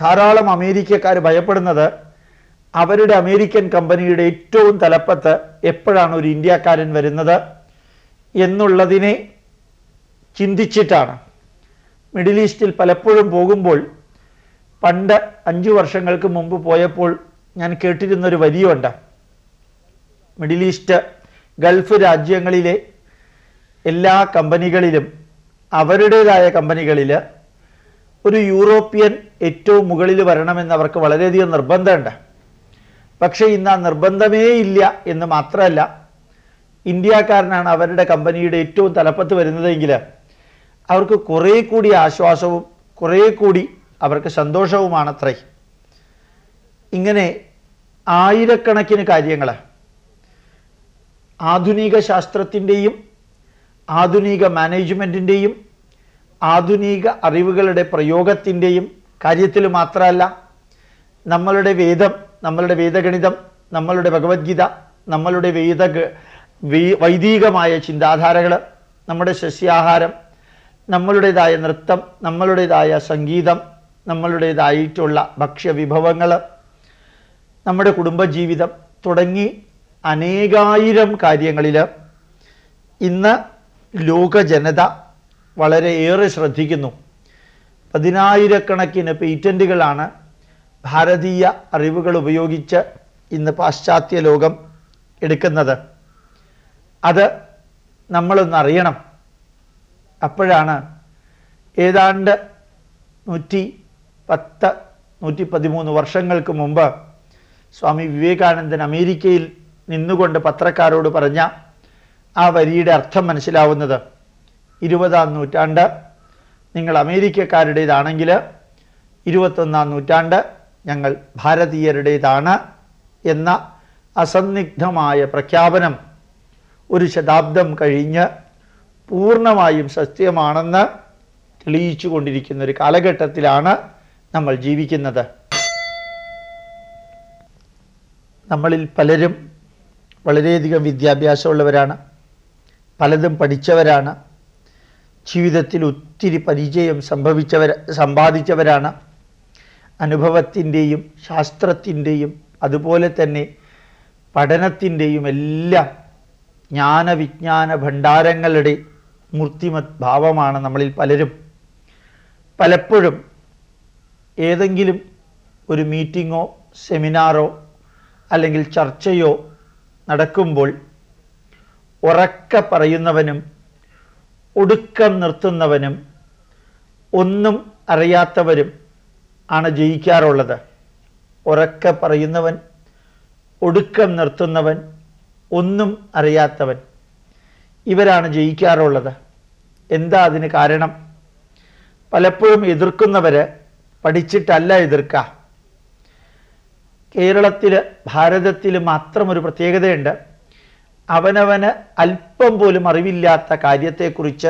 ധാരാളം അമേരിക്കക്കാർ ഭയപ്പെടുന്നത് അവരുടെ അമേരിക്കൻ കമ്പനിയുടെ ഏറ്റവും തലപ്പത്ത് എപ്പോഴാണ് ഒരു ഇന്ത്യക്കാരൻ വരുന്നത് എന്നുള്ളതിനെ ചിന്തിച്ചിട്ടാണ്. മിഡിൽ ഈസ്റ്റിൽ പലപ്പോഴും പോകുമ്പോൾ പണ്ട് അഞ്ചു വർഷങ്ങൾക്ക് മുമ്പ് പോയപ്പോൾ ഞാൻ കേട്ടിരുന്നൊരു വരിയുണ്ട് മിഡിൽ ഈസ്റ്റ് ഗൾഫ് രാജ്യങ്ങളിലെ എല്ലാ കമ്പനികളിലും അവരുടേതായ കമ്പനികളിൽ ഒരു യൂറോപ്യൻ ഏറ്റവും മുകളിൽ വരണമെന്ന് അവർക്ക് വളരെയധികം നിർബന്ധമുണ്ട്. പക്ഷേ ഇന്ന് ആ നിർബന്ധമേ ഇല്ല എന്ന് മാത്രമല്ല ഇന്ത്യക്കാരനാണ് അവരുടെ കമ്പനിയുടെ ഏറ്റവും തലപ്പത്ത് വരുന്നതെങ്കിൽ അവർക്ക് കുറേ കൂടി ആശ്വാസവും കുറേ കൂടി അവർക്ക് സന്തോഷവുമാണത്രേ. ഇങ്ങനെ ആയിരക്കണക്കിന് കാര്യങ്ങൾ ആധുനിക ശാസ്ത്രത്തിന്റെയും ആധുനിക മാനേജ്മെന്റിന്റെയും ആധുനിക അറിവുകളുടെ പ്രയോഗത്തിന്റെയും കാര്യത്തിൽ മാത്രമല്ല നമ്മളുടെ വേദം നമ്മളുടെ വേദഗണിതം നമ്മളുടെ ഭഗവത്ഗീത നമ്മളുടെ വേദ വൈദികമായ ചിന്താധാരകൾ നമ്മുടെ സസ്യാഹാരം നമ്മളുടേതായ നൃത്തം നമ്മളുടേതായ സംഗീതം നമ്മളുടേതായിട്ടുള്ള ഭക്ഷ്യവിഭവങ്ങൾ നമ്മുടെ കുടുംബജീവിതം തുടങ്ങി അനേകായിരം കാര്യങ്ങളിൽ ഇന്ന് ലോക ജനത വളരെയേറെ ശ്രദ്ധിക്കുന്നു. പതിനായിരക്കണക്കിന് പേറ്റന്റുകളാണ് ഭാരതീയ അറിവുകൾ ഉപയോഗിച്ച് ഇന്ന് പാശ്ചാത്യ ലോകം എടുക്കുന്നത്. അത് നമ്മളൊന്ന് അറിയണം. അപ്പോഴാണ് ഏതാണ്ട് നൂറ്റി പത്ത് നൂറ്റി പതിമൂന്ന് വർഷങ്ങൾക്ക് മുമ്പ് സ്വാമി വിവേകാനന്ദൻ അമേരിക്കയിൽ നിന്നുകൊണ്ട് പത്രക്കാരോട് പറഞ്ഞ ആ വരിയുടെ അർത്ഥം മനസ്സിലാവുന്നത്. ഇരുപതാം നൂറ്റാണ്ട് നിങ്ങൾ അമേരിക്കക്കാരുടേതാണെങ്കിൽ ഇരുപത്തൊന്നാം നൂറ്റാണ്ട് ഞങ്ങൾ ഭാരതീയരുടേതാണ് എന്ന അസന്നിഗ്ധമായ പ്രഖ്യാപനം ഒരു ശതാബ്ദം കഴിഞ്ഞ് പൂർണമായും സത്യമാണെന്ന് തെളിയിച്ചു കൊണ്ടിരിക്കുന്ന ഒരു കാലഘട്ടത്തിലാണ് നമ്മൾ ജീവിക്കുന്നത്. നമ്മളിൽ പലരും വളരെയധികം വിദ്യാഭ്യാസമുള്ളവരാണ്. പലതും പഠിച്ചവരാണ്. ജീവിതത്തിൽ ഒത്തിരി പരിചയം സംഭവിച്ചവർ സമ്പാദിച്ചവരാണ്. അനുഭവത്തിന്റെയും ശാസ്ത്രത്തിന്റെയും അതുപോലെ തന്നെ പഠനത്തിന്റെയും എല്ലാം ജ്ഞാനവിജ്ഞാന ഭണ്ഡാരങ്ങളുടെ മൂർത്തിമത് ഭാവമാണ് നമ്മളിൽ പലരും. പലപ്പോഴും ഏതെങ്കിലും ഒരു മീറ്റിങ്ങോ സെമിനാറോ അല്ലെങ്കിൽ ചർച്ചയോ നടക്കുമ്പോൾ ഉറക്ക പറയുന്നവനും ഒടുക്കം നിർത്തുന്നവനും ഒന്നും അറിയാത്തവരും ആണ് ജയിക്കാറുള്ളത്. ഉറക്ക പറയുന്നവൻ ഒടുക്കം നിർത്തുന്നവൻ ഒന്നും അറിയാത്തവൻ. ഇവരാണ് ജയിക്കാറുള്ളത്. എന്താ അതിന് കാരണം? പലപ്പോഴും എതിർക്കുന്നവർ പഠിച്ചിട്ടല്ല എതിർക്കുക കേരളത്തിൽ ഭാരതത്തിൽ മാത്രം ഒരു പ്രത്യേകതയുണ്ട്. അവനവന് അല്പം പോലും അറിവില്ലാത്ത കാര്യത്തെക്കുറിച്ച്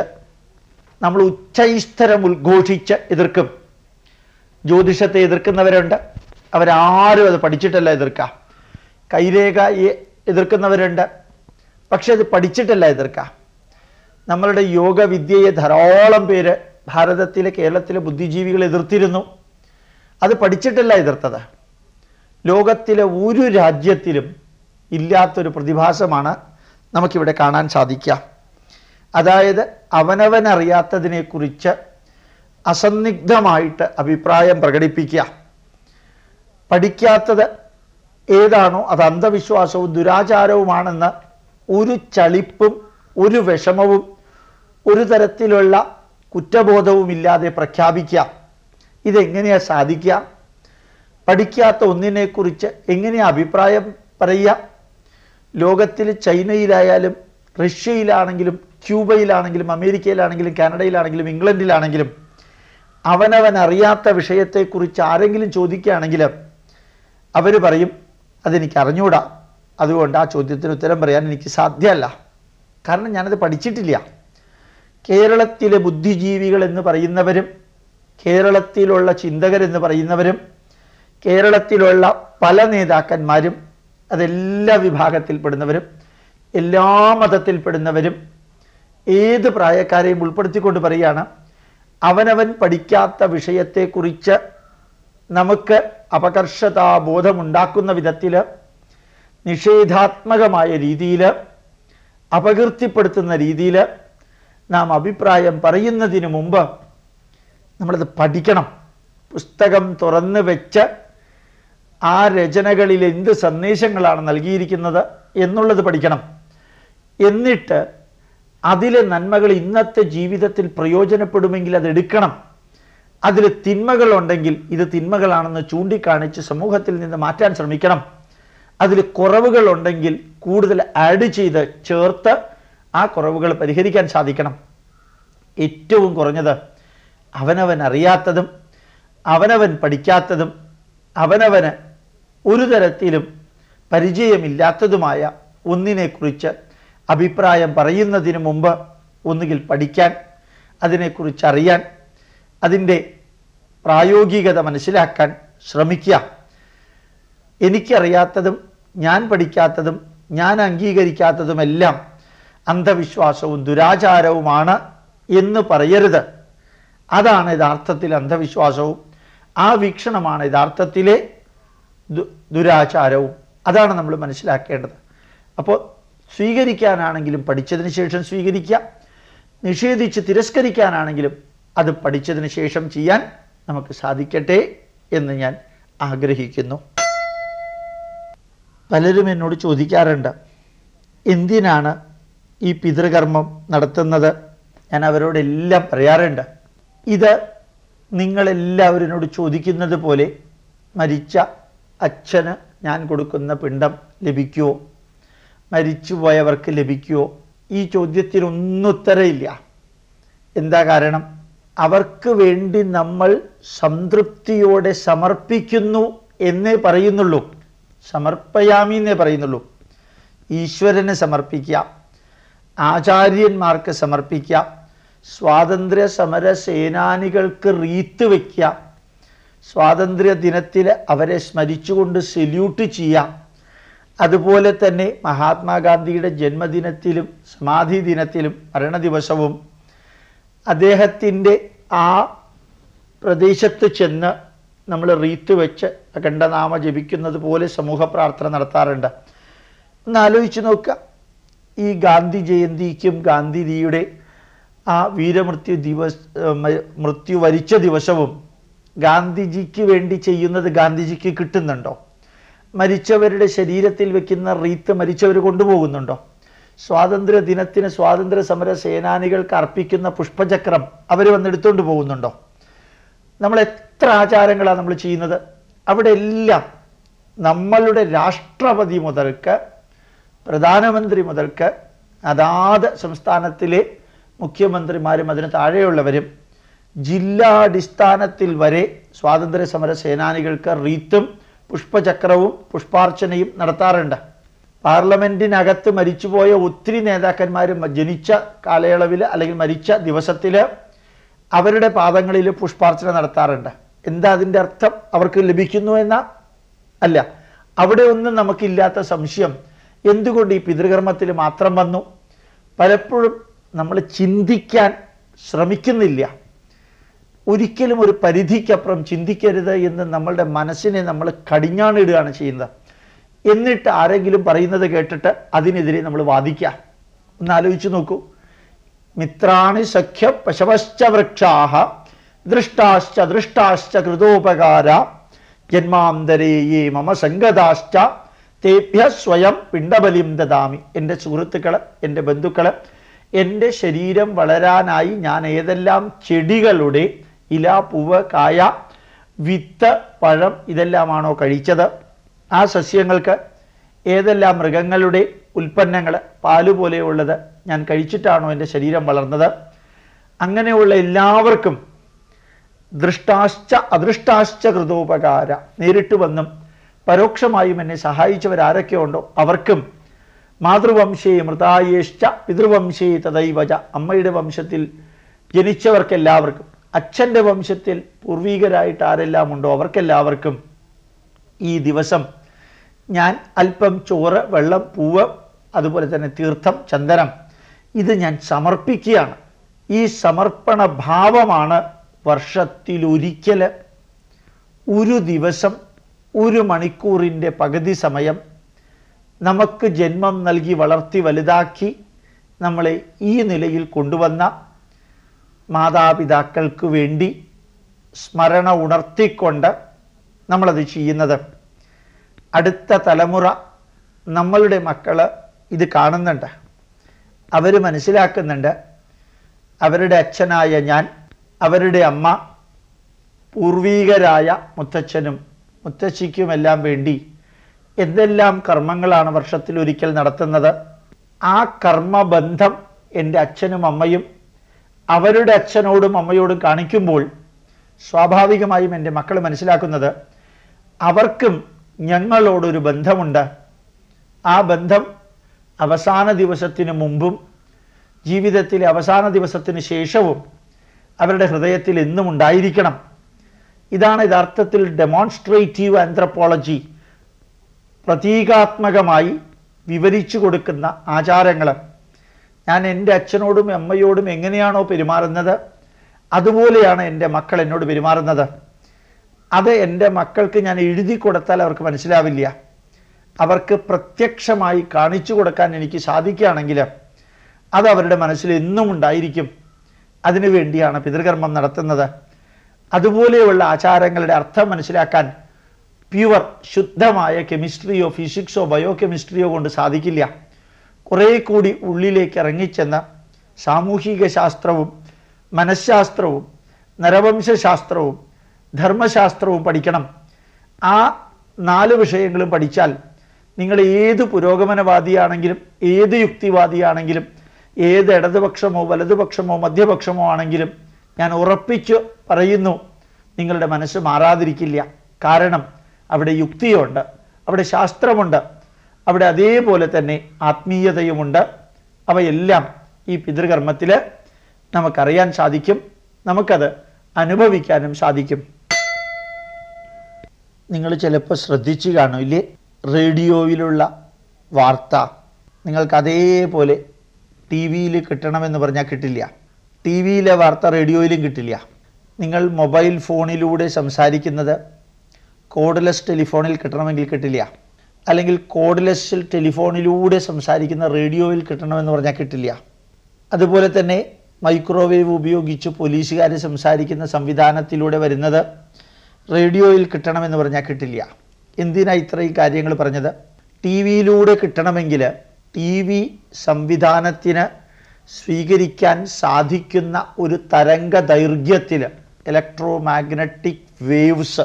നമ്മൾ ഉച്ചൈസ്തരം ഉദ്ഘോഷിച്ച് എതിർക്കും. ജ്യോതിഷത്തെ എതിർക്കുന്നവരുണ്ട്. അവരാരും അത് പഠിച്ചിട്ടല്ല എതിർക്കുക കൈരേഖ എതിർക്കുന്നവരുണ്ട്. പക്ഷെ അത് പഠിച്ചിട്ടല്ല എതിർക്കുക നമ്മളുടെ യോഗവിദ്യയെ ധാരാളം പേര് ഭാരതത്തിലെ കേരളത്തിലെ ബുദ്ധിജീവികൾ എതിർത്തിരുന്നു. അത് പഠിച്ചിട്ടല്ല എതിർത്തത്. ലോകത്തിലെ ഒരു രാജ്യത്തിലും ഇല്ലാത്തൊരു പ്രതിഭാസമാണ് നമുക്കിവിടെ കാണാൻ സാധിക്കുക. അതായത് അവനവനറിയാത്തതിനെക്കുറിച്ച് അസന്നിഗ്ധമായിട്ട് അഭിപ്രായം പ്രകടിപ്പിക്കുക. പഠിക്കാത്തത് ഏതാണോ അത് അന്ധവിശ്വാസവും ദുരാചാരവുമാണെന്ന് ഒരു ചളിപ്പും ഒരു വിഷമവും ഒരു തരത്തിലുള്ള കുറ്റബോധവുമില്ലാതെ പ്രഖ്യാപിക്കുക. ഇതെങ്ങനെയാണ് സാധിക്കുക? പഠിക്കാത്ത ഒന്നിനെക്കുറിച്ച് എങ്ങനെയാണ് അഭിപ്രായം പറയുക? ലോകത്തിൽ ചൈനയിലായാലും റഷ്യയിലാണെങ്കിലും ക്യൂബയിലാണെങ്കിലും അമേരിക്കയിലാണെങ്കിലും കാനഡയിലാണെങ്കിലും ഇംഗ്ലണ്ടിലാണെങ്കിലും അവനവൻ അറിയാത്ത വിഷയത്തെക്കുറിച്ച് ആരെങ്കിലും ചോദിക്കുകയാണെങ്കിൽ അവർ പറയും അതെനിക്ക് അറിഞ്ഞൂടാ. അതുകൊണ്ട് ആ ചോദ്യത്തിന് ഉത്തരം പറയാൻ എനിക്ക് സാധ്യമല്ല. കാരണം ഞാനത് പഠിച്ചിട്ടില്ല. കേരളത്തിലെ ബുദ്ധിജീവികൾ എന്ന് പറയുന്നവരും കേരളത്തിലുള്ള ചിന്തകരെന്ന് പറയുന്നവരും കേരളത്തിലുള്ള പല നേതാക്കന്മാരും അതെല്ലാ വിഭാഗത്തിൽപ്പെടുന്നവരും എല്ലാ മതത്തിൽപ്പെടുന്നവരും ഏത് പ്രായക്കാരെയും ഉൾപ്പെടുത്തിക്കൊണ്ട് പറയുകയാണ് അവനവൻ പഠിക്കാത്ത വിഷയത്തെക്കുറിച്ച് നമുക്ക് അപകർഷതാബോധമുണ്ടാക്കുന്ന വിധത്തിൽ നിഷേധാത്മകമായ രീതിയിൽ അപകീർത്തിപ്പെടുത്തുന്ന രീതിയിൽ നാം അഭിപ്രായം പറയുന്നതിന് മുമ്പ് നമ്മളത് പഠിക്കണം. പുസ്തകം തുറന്ന് വെച്ച് ആ രചനകളിൽ എന്ത് സന്ദേശങ്ങളാണ് നൽകിയിരിക്കുന്നത് എന്നുള്ളത് പഠിക്കണം. എന്നിട്ട് അതിലെ നന്മകൾ ഇന്നത്തെ ജീവിതത്തിൽ പ്രയോജനപ്പെടുമെങ്കിൽ അത് എടുക്കണം. അതിൽ തിന്മകളുണ്ടെങ്കിൽ ഇത് തിന്മകളാണെന്ന് ചൂണ്ടിക്കാണിച്ച് സമൂഹത്തിൽ നിന്ന് മാറ്റാൻ ശ്രമിക്കണം. അതിൽ കുറവുകൾ ഉണ്ടെങ്കിൽ കൂടുതൽ ആഡ് ചെയ്ത് ചേർത്ത് ആ കുറവുകൾ പരിഹരിക്കാൻ സാധിക്കണം. ഏറ്റവും കുറഞ്ഞത് അവനവൻ അറിയാത്തതും അവനവൻ പഠിക്കാത്തതും അവനവന് ഒരു തരത്തിലും പരിചയമില്ലാത്തതുമായ ഒന്നിനെക്കുറിച്ച് അഭിപ്രായം പറയുന്നതിന് മുമ്പ് ഒന്നുകിൽ പഠിക്കാൻ അതിനെക്കുറിച്ച് അറിയാൻ അതിന്റെ പ്രായോഗികത മനസ്സിലാക്കാൻ ശ്രമിക്കുക. എനിക്കറിയാത്തതും ഞാൻ പഠിക്കാത്തതും ഞാൻ അംഗീകരിക്കാത്തതുമെല്ലാം അന്ധവിശ്വാസവും ദുരാചാരവുമാണ് എന്ന് പറയരുത്. അതാണ് യഥാർത്ഥത്തിൽ അന്ധവിശ്വാസവും. ആ വീക്ഷണമാണ് യഥാർത്ഥത്തിലെ ദുരാചാരവും. അതാണ് നമ്മൾ മനസ്സിലാക്കേണ്ടത്. അപ്പോൾ സ്വീകരിക്കാനാണെങ്കിലും പഠിച്ചതിന് ശേഷം സ്വീകരിക്കുക. നിഷേധിച്ച് തിരസ്കരിക്കാനാണെങ്കിലും അത് പഠിച്ചതിന് ശേഷം ചെയ്യാൻ നമുക്ക് സാധിക്കട്ടെ എന്ന് ഞാൻ ആഗ്രഹിക്കുന്നു. പലരും എന്നോട് ചോദിക്കാറുണ്ട് എന്തിനാണ് ഈ പിതൃകർമ്മം നടത്തുന്നത്? ഞാൻ അവരോടെല്ലാം പറയാറുണ്ട് ഇത് നിങ്ങളെല്ലാവരോട് ചോദിക്കുന്നത് പോലെ മരിച്ച അച്ഛന് ഞാൻ കൊടുക്കുന്ന പിണ്ടം ലഭിക്കുമോ മരിച്ചുപോയവർക്ക് ലഭിക്കുമോ ഈ ചോദ്യത്തിനൊന്നും ഉത്തരമില്ല. എന്താ കാരണം? അവർക്ക് വേണ്ടി നമ്മൾ സംതൃപ്തിയോടെ സമർപ്പിക്കുന്നു എന്നേ പറയുന്നുള്ളൂ. സമർപ്പയാമി എന്നേ പറയുന്നുള്ളൂ. ഈശ്വരന് സമർപ്പിക്കാം ആചാര്യന്മാർക്ക് സമർപ്പിക്കാം സ്വാതന്ത്ര്യ സമര സേനാനികൾക്ക് റീത്ത് വയ്ക്കാം സ്വാതന്ത്ര്യ ദിനത്തിൽ അവരെ സ്മരിച്ചുകൊണ്ട് സല്യൂട്ട് ചെയ്യാം അതുപോലെ തന്നെ മഹാത്മാഗാന്ധിയുടെ ജന്മദിനത്തിലും സമാധി ദിനത്തിലും മരണദിവസവും അദ്ദേഹത്തിന്റെ ആ പ്രദേശത്ത് ചെന്ന് നമ്മൾ റീത്ത് വെച്ച് അഖണ്ഡനാമ ജപിക്കുന്നത് പോലെ സമൂഹ പ്രാർത്ഥന നടത്താറുണ്ട്. ഒന്ന് ആലോചിച്ച് നോക്കുക. ഈ ഗാന്ധി ജയന്തിക്കും ഗാന്ധിജിയുടെ ആ വീരമൃത്യു ദിവസ മൃത്യു വരിച്ച ദിവസവും ഗാന്ധിജിക്ക് വേണ്ടി ചെയ്യുന്നത് ഗാന്ധിജിക്ക് കിട്ടുന്നുണ്ടോ? മരിച്ചവരുടെ ശരീരത്തിൽ വെക്കുന്ന റീത്ത് മരിച്ചവർ കൊണ്ടുപോകുന്നുണ്ടോ? സ്വാതന്ത്ര്യ ദിനത്തിന് സ്വാതന്ത്ര്യ സമര സേനാനികൾക്ക് അർപ്പിക്കുന്ന പുഷ്പചക്രം അവർ വന്നെടുത്തുകൊണ്ട് പോകുന്നുണ്ടോ? നമ്മൾ എത്ര ആചാരങ്ങളാണ് നമ്മൾ ചെയ്യുന്നത്? അവിടെ എല്ലാം നമ്മളുടെ രാഷ്ട്രപതി മുതൽക്ക് പ്രധാനമന്ത്രി മുതൽക്ക് അതാത് സംസ്ഥാനത്തിലെ മുഖ്യമന്ത്രിമാരും അതിന് താഴെയുള്ളവരും ജില്ലാടിസ്ഥാനത്തിൽ വരെ സ്വാതന്ത്ര്യ സമര സേനാനികൾക്ക് റീത്തും പുഷ്പചക്രവും പുഷ്പാർച്ചനയും നടത്താറുണ്ട്. പാർലമെന്റിനകത്ത് മരിച്ചുപോയ ഒത്തിരി നേതാക്കന്മാർ ജനിച്ച കാലയളവിൽ അല്ലെങ്കിൽ മരിച്ച ദിവസത്തിൽ അവരുടെ പാദങ്ങളിൽ പുഷ്പാർച്ചന നടത്താറുണ്ട്. എന്താ അതിന്റെ അർത്ഥം? അവർക്ക് ലഭിക്കുന്നു എന്ന? അല്ല. അവിടെ ഒന്നും നമുക്കില്ലാത്ത സംശയം. എന്തുകൊണ്ട് ഈ പിതൃകർമ്മത്തിൽ മാത്രം വന്നു? പലപ്പോഴും നമ്മൾ ചിന്തിക്കാൻ ശ്രമിക്കുന്നില്ല. ഒരിക്കലും ഒരു പരിധിക്കപ്പുറം ചിന്തിക്കരുത് എന്ന് നമ്മളുടെ മനസ്സിനെ നമ്മൾ കടിഞ്ഞാണിടുകയാണ് ചെയ്യുന്നത്. എന്നിട്ട് ആരെങ്കിലും പറയുന്നത് കേട്ടിട്ട് അതിനെതിരെ നമ്മൾ വാദിക്കുക. ഒന്ന് ആലോചിച്ച് നോക്കൂ. മിത്രാണി സഖ്യ പശവശ്ച വൃക്ഷാഹ ദൃഷ്ടാശ്ച ദൃഷ്ടാശ്ച കൃതോപകാര ജന്മാന്തരേ മമ സംഗതാശ്ച തേഭ്യ സ്വയം പിണ്ടബലിം ദദാമി. എന്റെ സുഹൃത്തുക്കൾ എന്റെ ബന്ധുക്കൾ എന്റെ ശരീരം വളരാനായി ഞാൻ ഏതെല്ലാം ചെടികളുടെ ഇല പൂവ് കായ വിത്ത് പഴം ഇതെല്ലാമാണോ കഴിച്ചത്? ആ സസ്യങ്ങൾക്ക് ഏതെല്ലാം മൃഗങ്ങളുടെ ഉൽപ്പന്നങ്ങൾ പാൽ പോലെയുള്ളത് ഞാൻ കഴിച്ചിട്ടാണോ എന്റെ ശരീരം വളർന്നത്? അങ്ങനെയുള്ള എല്ലാവർക്കും ദൃഷ്ടാശ്ച അദൃഷ്ടാശ്ച കൃതോപകാര നേരിട്ട് വന്നും പരോക്ഷമായും എന്നെ സഹായിച്ചവരാരൊക്കെയുണ്ടോ അവർക്കും മാതൃവംശേ മൃതായേശ്ച പിതൃവംശേ തദൈവജ അമ്മയുടെ വംശത്തിൽ ജനിച്ചവർക്കെല്ലാവർക്കും അച്ഛന്റെ വംശത്തിൽ പൂർവീകരായിട്ട് ആരെല്ലാം ഉണ്ടോ അവർക്കെല്ലാവർക്കും ഈ ദിവസം ഞാൻ അല്പം ചോറ് വെള്ളം പൂവ് അതുപോലെ തന്നെ തീർത്ഥം ചന്ദനം ഇത് ഞാൻ സമർപ്പിക്കുകയാണ്. ഈ സമർപ്പണ ഭാവമാണ് വർഷത്തിലൊരിക്കൽ ഒരു ദിവസം ഒരു മണിക്കൂറിന്റെ പകുതി സമയം നമുക്ക് ജന്മം നൽകി വളർത്തി വലുതാക്കി നമ്മളെ ഈ നിലയിൽ കൊണ്ടുവന്ന മാതാപിതാക്കൾക്ക് വേണ്ടി സ്മരണ ഉണർത്തിക്കൊണ്ട് നമ്മളത് ചെയ്യുന്നത്. അടുത്ത തലമുറ നമ്മളുടെ മക്കൾ ഇത് കാണുന്നുണ്ട്. അവർ മനസ്സിലാക്കുന്നുണ്ട്. അവരുടെ അച്ഛനായ ഞാൻ അവരുടെ അമ്മ പൂർവീകരായ മുത്തച്ഛനും മുത്തശ്ശിക്കുമെല്ലാം വേണ്ടി എന്തെല്ലാം കർമ്മങ്ങളാണ് വർഷത്തിലൊരിക്കൽ നടത്തുന്നത്? ആ കർമ്മബന്ധം എന്റെ അച്ഛനും അമ്മയും അവരുടെ അച്ഛനോടും അമ്മയോടും കാണിക്കുമ്പോൾ സ്വാഭാവികമായും എന്റെ മക്കൾ മനസ്സിലാക്കുന്നത് അവർക്കും ഞങ്ങളോടൊരു ബന്ധമുണ്ട്. ആ ബന്ധം അവസാന ദിവസത്തിന് മുമ്പും ജീവിതത്തിലെ അവസാന ദിവസത്തിന് ശേഷവും അവരുടെ ഹൃദയത്തിൽ എന്നും ഉണ്ടായിരിക്കണം. ഇതാണ് യഥാർത്ഥത്തിൽ ഡെമോൺസ്ട്രേറ്റീവ് ആന്ത്രപ്പോളജി പ്രതീകാത്മകമായി വിവരിച്ചു കൊടുക്കുന്ന ആചാരങ്ങൾ ഞാൻ എന്റെ അച്ഛനോടും അമ്മയോടും എങ്ങനെയാണോ പെരുമാറുന്നത് അതുപോലെയാണ് എന്റെ മക്കൾ എന്നോട് പെരുമാറുന്നത്. അത് എന്റെ മക്കൾക്ക് ഞാൻ എഴുതി കൊടുത്താൽ അവർക്ക് മനസ്സിലാവില്ല. അവർക്ക് പ്രത്യക്ഷമായി കാണിച്ചു കൊടുക്കാൻ എനിക്ക് സാധിക്കുകയാണെങ്കിൽ അത് അവരുടെ മനസ്സിൽ എന്നും ഉണ്ടായിരിക്കും. അതിനു വേണ്ടിയാണ് പിതൃകർമ്മം നടത്തുന്നത്. അതുപോലെയുള്ള ആചാരങ്ങളുടെ അർത്ഥം മനസ്സിലാക്കാൻ പ്യുവർ ശുദ്ധമായ കെമിസ്ട്രിയോ ഫിസിക്സോ ബയോ കെമിസ്ട്രിയോ കൊണ്ട് സാധിക്കില്ല. കുറേ കൂടി ഉള്ളിലേക്ക് ഇറങ്ങിച്ചെന്ന സാമൂഹിക ശാസ്ത്രവും മനഃശാസ്ത്രവും നരവംശാസ്ത്രവും ധർമ്മശാസ്ത്രവും പഠിക്കണം. ആ നാല് വിഷയങ്ങളും പഠിച്ചാൽ നിങ്ങൾ ഏത് പുരോഗമനവാദിയാണെങ്കിലും ഏത് യുക്തിവാദിയാണെങ്കിലും ഏത് ഇടതുപക്ഷമോ വലതുപക്ഷമോ മധ്യപക്ഷമോ ആണെങ്കിലും ഞാൻ ഉറപ്പിച്ചു പറയുന്നു നിങ്ങളുടെ മനസ്സ് മാറാതിരിക്കില്ല. കാരണം അവിടെ യുക്തിയുണ്ട് അവിടെ ശാസ്ത്രമുണ്ട് അവിടെ അതേപോലെ തന്നെ ആത്മീയതയുമുണ്ട്. അവയെല്ലാം ഈ പിതൃകർമ്മത്തിൽ നമുക്കറിയാൻ സാധിക്കും. നമുക്കത് അനുഭവിക്കാനും സാധിക്കും. നിങ്ങൾ ചിലപ്പോൾ ശ്രദ്ധിച്ചു കാണില്ലേ റേഡിയോയിലുള്ള വാർത്ത നിങ്ങൾക്ക് അതേപോലെ ടി വിയിൽ കിട്ടണമെന്ന് പറഞ്ഞാൽ കിട്ടില്ല. ടി വിയിലെ വാർത്ത റേഡിയോയിലും കിട്ടില്ല. നിങ്ങൾ മൊബൈൽ ഫോണിലൂടെ സംസാരിക്കുന്നത് കോഡ്ലെസ് ടെലിഫോണിൽ കിട്ടണമെങ്കിൽ കിട്ടില്ല. അല്ലെങ്കിൽ കോഡ്ലെസ് ടെലിഫോണിലൂടെ സംസാരിക്കുന്ന റേഡിയോയിൽ കിട്ടണമെന്ന് പറഞ്ഞാൽ കിട്ടില്ല. അതുപോലെ തന്നെ മൈക്രോവേവ് ഉപയോഗിച്ച് പോലീസുകാർ സംസാരിക്കുന്ന സംവിധാനത്തിലൂടെ വരുന്നത് റേഡിയോയിൽ കിട്ടണമെന്ന് പറഞ്ഞാൽ കിട്ടില്ല. എന്തിനാണ് ഇത്രയും കാര്യങ്ങൾ പറഞ്ഞത്? ടി വിയിലൂടെ കിട്ടണമെങ്കിൽ ടി വി സംവിധാനത്തിന് സ്വീകരിക്കാൻ സാധിക്കുന്ന ഒരു തരംഗ ദൈർഘ്യത്തിൽ ഇലക്ട്രോ മാഗ്നറ്റിക് വേവ്സ്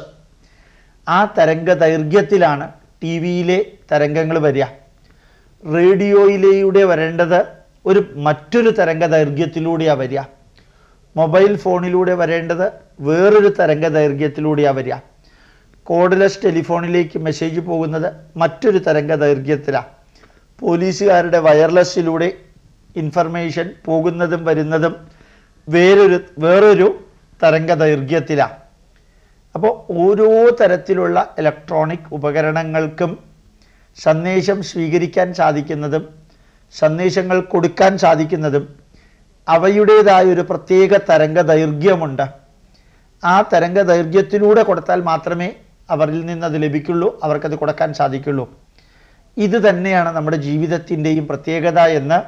ആ തരംഗ ദൈർഘ്യത്തിലാണ് ടി വിയിലെ തരംഗങ്ങൾ വരിക. റേഡിയോയിലൂടെ വരേണ്ടത് ഒരു മറ്റൊരു തരംഗ ദൈർഘ്യത്തിലൂടെയാണ് വരിക. മൊബൈൽ ഫോണിലൂടെ വരേണ്ടത് വേറൊരു തരംഗ ദൈർഘ്യത്തിലൂടെയാണ് വരിക. കോഡ്ലെസ് ടെലിഫോണിലേക്ക് മെസ്സേജ് പോകുന്നത് മറ്റൊരു തരംഗ ദൈർഘ്യത്തിലാണ് പോലീസുകാരുടെ വയർലെസ്സിലൂടെ ഇൻഫർമേഷൻ പോകുന്നതും വരുന്നതും വേറൊരു വേറൊരു തരംഗ ദൈർഘ്യത്തിലാണ് അപ്പോൾ ഓരോ തരത്തിലുള്ള ഇലക്ട്രോണിക് ഉപകരണങ്ങൾക്കും സന്ദേശം സ്വീകരിക്കാൻ സാധിക്കുന്നതും സന്ദേശങ്ങൾ കൊടുക്കാൻ സാധിക്കുന്നതും അവയുടേതായ ഒരു പ്രത്യേക തരംഗ ദൈർഘ്യമുണ്ട്. ആ തരംഗ ദൈർഘ്യത്തിലൂടെ കൊടുത്താൽ മാത്രമേ അവരിൽ നിന്ന് അത് ലഭിക്കുള്ളൂ അവർക്കത് കൊടുക്കാൻ സാധിക്കുള്ളൂ. ഇത് തന്നെയാണ് നമ്മുടെ ജീവിതത്തിന്റെയും പ്രത്യേകത എന്ന്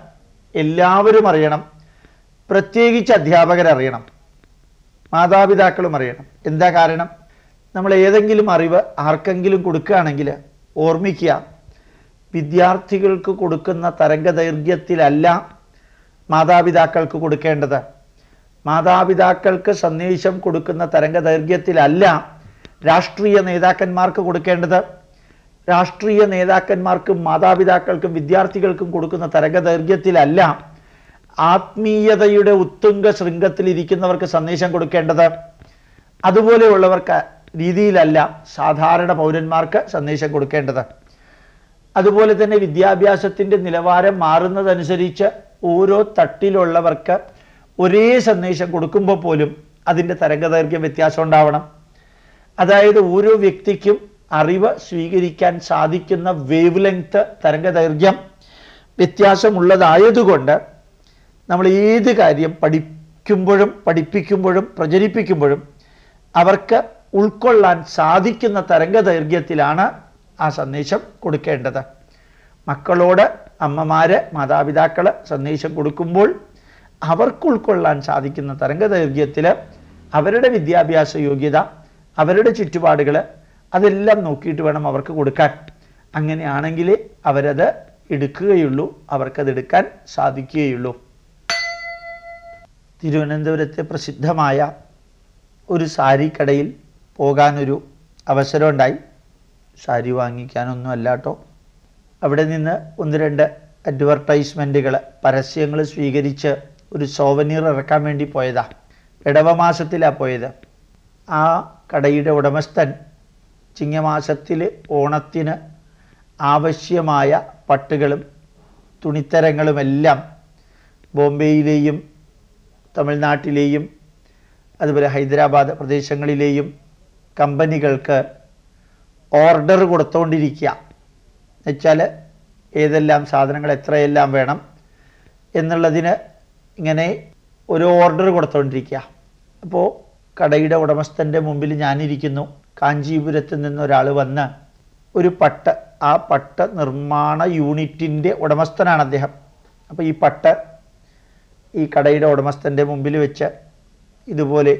എല്ലാവരും അറിയണം. പ്രത്യേകിച്ച് അധ്യാപകരറിയണം. മാതാപിതാക്കളും അറിയണം. എന്താ കാരണം? നമ്മൾ ഏതെങ്കിലും അറിവ് ആർക്കെങ്കിലും കൊടുക്കുകയാണെങ്കിൽ ഓർമ്മിക്കുക വിദ്യാർത്ഥികൾക്ക് കൊടുക്കുന്ന തരംഗ ദൈർഘ്യത്തിലല്ല മാതാപിതാക്കൾക്ക് കൊടുക്കേണ്ടത്. മാതാപിതാക്കൾക്ക് സന്ദേശം കൊടുക്കുന്ന തരംഗ ദൈർഘ്യത്തിലല്ല രാഷ്ട്രീയ നേതാക്കന്മാർക്ക് കൊടുക്കേണ്ടത്. രാഷ്ട്രീയ നേതാക്കന്മാർക്കും മാതാപിതാക്കൾക്കും വിദ്യാർത്ഥികൾക്കും കൊടുക്കുന്ന തരംഗ ദൈർഘ്യത്തിലല്ല ആത്മീയതയുടെ ഉത്തുംഗ ശൃംഗത്തിലിരിക്കുന്നവർക്ക് സന്ദേശം കൊടുക്കേണ്ടത് അതുപോലെയുള്ളവർക്ക് രീതിയിലല്ല സാധാരണ പൗരന്മാർക്ക് സന്ദേശം കൊടുക്കേണ്ടത്. അതുപോലെ തന്നെ വിദ്യാഭ്യാസത്തിന്റെ നിലവാരം മാറുന്നതനുസരിച്ച് ഓരോ തട്ടിലുള്ളവർക്ക് ഒരേ സന്ദേശം കൊടുക്കുമ്പോൾ പോലും അതിന്റെ തരംഗദൈർഘ്യം വ്യത്യാസം ഉണ്ടാവണം. അതായത് ഓരോ വ്യക്തിക്കും അറിവ് സ്വീകരിക്കാൻ സാധിക്കുന്ന വേവ് ലെങ്ത് തരംഗദൈർഘ്യം വ്യത്യാസമുള്ളതായതുകൊണ്ട് നമ്മൾ ഏത് കാര്യം പഠിക്കുമ്പോഴും പഠിപ്പിക്കുമ്പോഴും പ്രചരിപ്പിക്കുമ്പോഴും അവർക്ക് ഉൾക്കൊള്ളാൻ സാധിക്കുന്ന തരംഗ ദൈർഘ്യത്തിലാണ് ആ സന്ദേശം കൊടുക്കേണ്ടത്. മക്കളോട് അമ്മമാര് മാതാപിതാക്കൾ സന്ദേശം കൊടുക്കുമ്പോൾ അവർക്ക് ഉൾക്കൊള്ളാൻ സാധിക്കുന്ന തരംഗ ദൈർഘ്യത്തിൽ അവരുടെ വിദ്യാഭ്യാസ യോഗ്യത അവരുടെ ചുറ്റുപാടുകൾ അതെല്ലാം നോക്കിയിട്ട് വേണം അവർക്ക് കൊടുക്കാൻ. അങ്ങനെയാണെങ്കിലേ അവരത് എടുക്കുകയുള്ളൂ അവർക്കത് എടുക്കാൻ സാധിക്കുകയുള്ളൂ. തിരുവനന്തപുരത്തെ പ്രസിദ്ധമായ ഒരു സാരി കടയിൽ പോകാനൊരു അവസരമുണ്ടായി. സാരി വാങ്ങിക്കാനൊന്നും അല്ല കേട്ടോ അവിടെ നിന്ന് ഒന്ന് രണ്ട് അഡ്വർടൈസ്മെന്റുകൾ പരസ്യങ്ങൾ സ്വീകരിച്ച് ഒരു സോവനീർ ഇറക്കാൻ വേണ്ടി പോയതാ. ഇടവമാസത്തിലാണ് പോയത്. ആ കടയുടെ ഉടമസ്ഥൻ ചിങ്ങമാസത്തിൽ ഓണത്തിന് ആവശ്യമായ പട്ടുകളും തുണിത്തരങ്ങളുമെല്ലാം ബോംബെയിലെയും തമിഴ്നാട്ടിലെയും അതുപോലെ ഹൈദരാബാദ് പ്രദേശങ്ങളിലെയും കമ്പനികൾക്ക് ഓർഡർ കൊടുത്തുകൊണ്ടിരിക്കുക എന്നുവെച്ചാൽ ഏതെല്ലാം സാധനങ്ങൾ എത്രയെല്ലാം വേണം എന്നുള്ളതിന് ഇങ്ങനെ ഒരു ഓർഡർ കൊടുത്തുകൊണ്ടിരിക്കുക അപ്പോൾ കടയുടെ ഉടമസ്ഥന്റെ മുമ്പിൽ ഞാനിരിക്കുന്നു. കാഞ്ചീപുരത്ത് നിന്നൊരാൾ വന്ന് ഒരു പട്ട് ആ പട്ട് നിർമ്മാണ യൂണിറ്റിന്റെ ഉടമസ്ഥനാണ് അദ്ദേഹം. അപ്പോൾ ഈ പട്ട് ഈ കടയുടെ ഉടമസ്ഥന്റെ മുമ്പിൽ വെച്ച് ഇതുപോലെ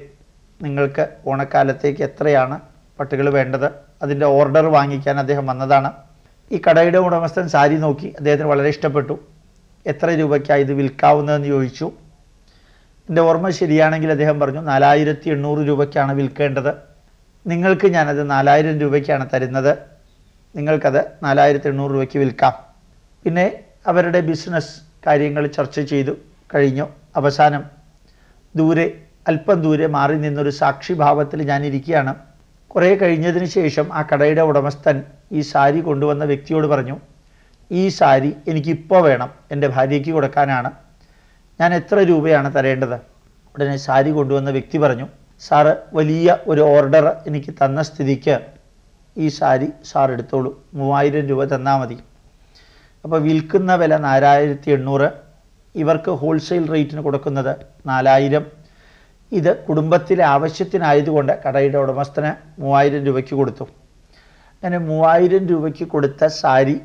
നിങ്ങൾക്ക് ഓണക്കാലത്തേക്ക് എത്രയാണ് പട്ടുകൾ വേണ്ടത്? അതിന്റെ ഓർഡർ വാങ്ങിക്കാൻ അദ്ദേഹം വന്നതാണ്. ഈ കടയുടെ ഉടമസ്ഥൻ സാരി നോക്കി അദ്ദേഹത്തിന് വളരെ ഇഷ്ടപ്പെട്ടു. എത്ര രൂപയ്ക്കാണ് ഇത് വിൽക്കാവുന്നതെന്ന് ചോദിച്ചു. എന്റെ ഓർമ്മ ശരിയാണെങ്കിൽ അദ്ദേഹം പറഞ്ഞു നാലായിരത്തി എണ്ണൂറ് രൂപയ്ക്കാണ് വിൽക്കേണ്ടത്. നിങ്ങൾക്ക് ഞാനത് നാലായിരം രൂപയ്ക്കാണ് തരുന്നത്. നിങ്ങൾക്കത് നാലായിരത്തി എണ്ണൂറ് രൂപയ്ക്ക് വിൽക്കാം. പിന്നെ അവരുടെ ബിസിനസ് കാര്യങ്ങൾ ചർച്ച ചെയ്തു. കഴിഞ്ഞു. അവസാനം ദൂരെ അല്പം ദൂരെ മാറി നിന്നൊരു സാക്ഷിഭാവത്തിൽ ഞാനിരിക്കുകയാണ് കുറേ കഴിഞ്ഞതിന് ശേഷം ആ കടയുടെ ഉടമസ്ഥൻ ഈ സാരി കൊണ്ടുവന്ന വ്യക്തിയോട് പറഞ്ഞു ഈ സാരി എനിക്കിപ്പോൾ വേണം. എന്റെ ഭാര്യയ്ക്ക് കൊടുക്കാനാണ്. ഞാൻ എത്ര രൂപയാണ് തരേണ്ടത്? ഉടനെ സാരി കൊണ്ടുവന്ന വ്യക്തി പറഞ്ഞു സാറ് വലിയ ഒരു ഓർഡർ എനിക്ക് തന്ന സ്ഥിതിക്ക് ഈ സാരി സാർ എടുത്തോളൂ. മൂവായിരം രൂപ തന്നാൽ മതി. അപ്പോൾ വിൽക്കുന്ന വില നാലായിരത്തി എണ്ണൂറ് ഇവർക്ക് ഹോൾസെയിൽ റേറ്റിന് കൊടുക്കുന്നത് നാലായിരം. ഇത് കുടുംബത്തിലെ ആവശ്യത്തിനായതുകൊണ്ട് കടയുടെ ഉടമസ്ഥന് മൂവായിരം രൂപയ്ക്ക് കൊടുത്തു. അങ്ങനെ മൂവായിരം രൂപയ്ക്ക് കൊടുത്ത സാരി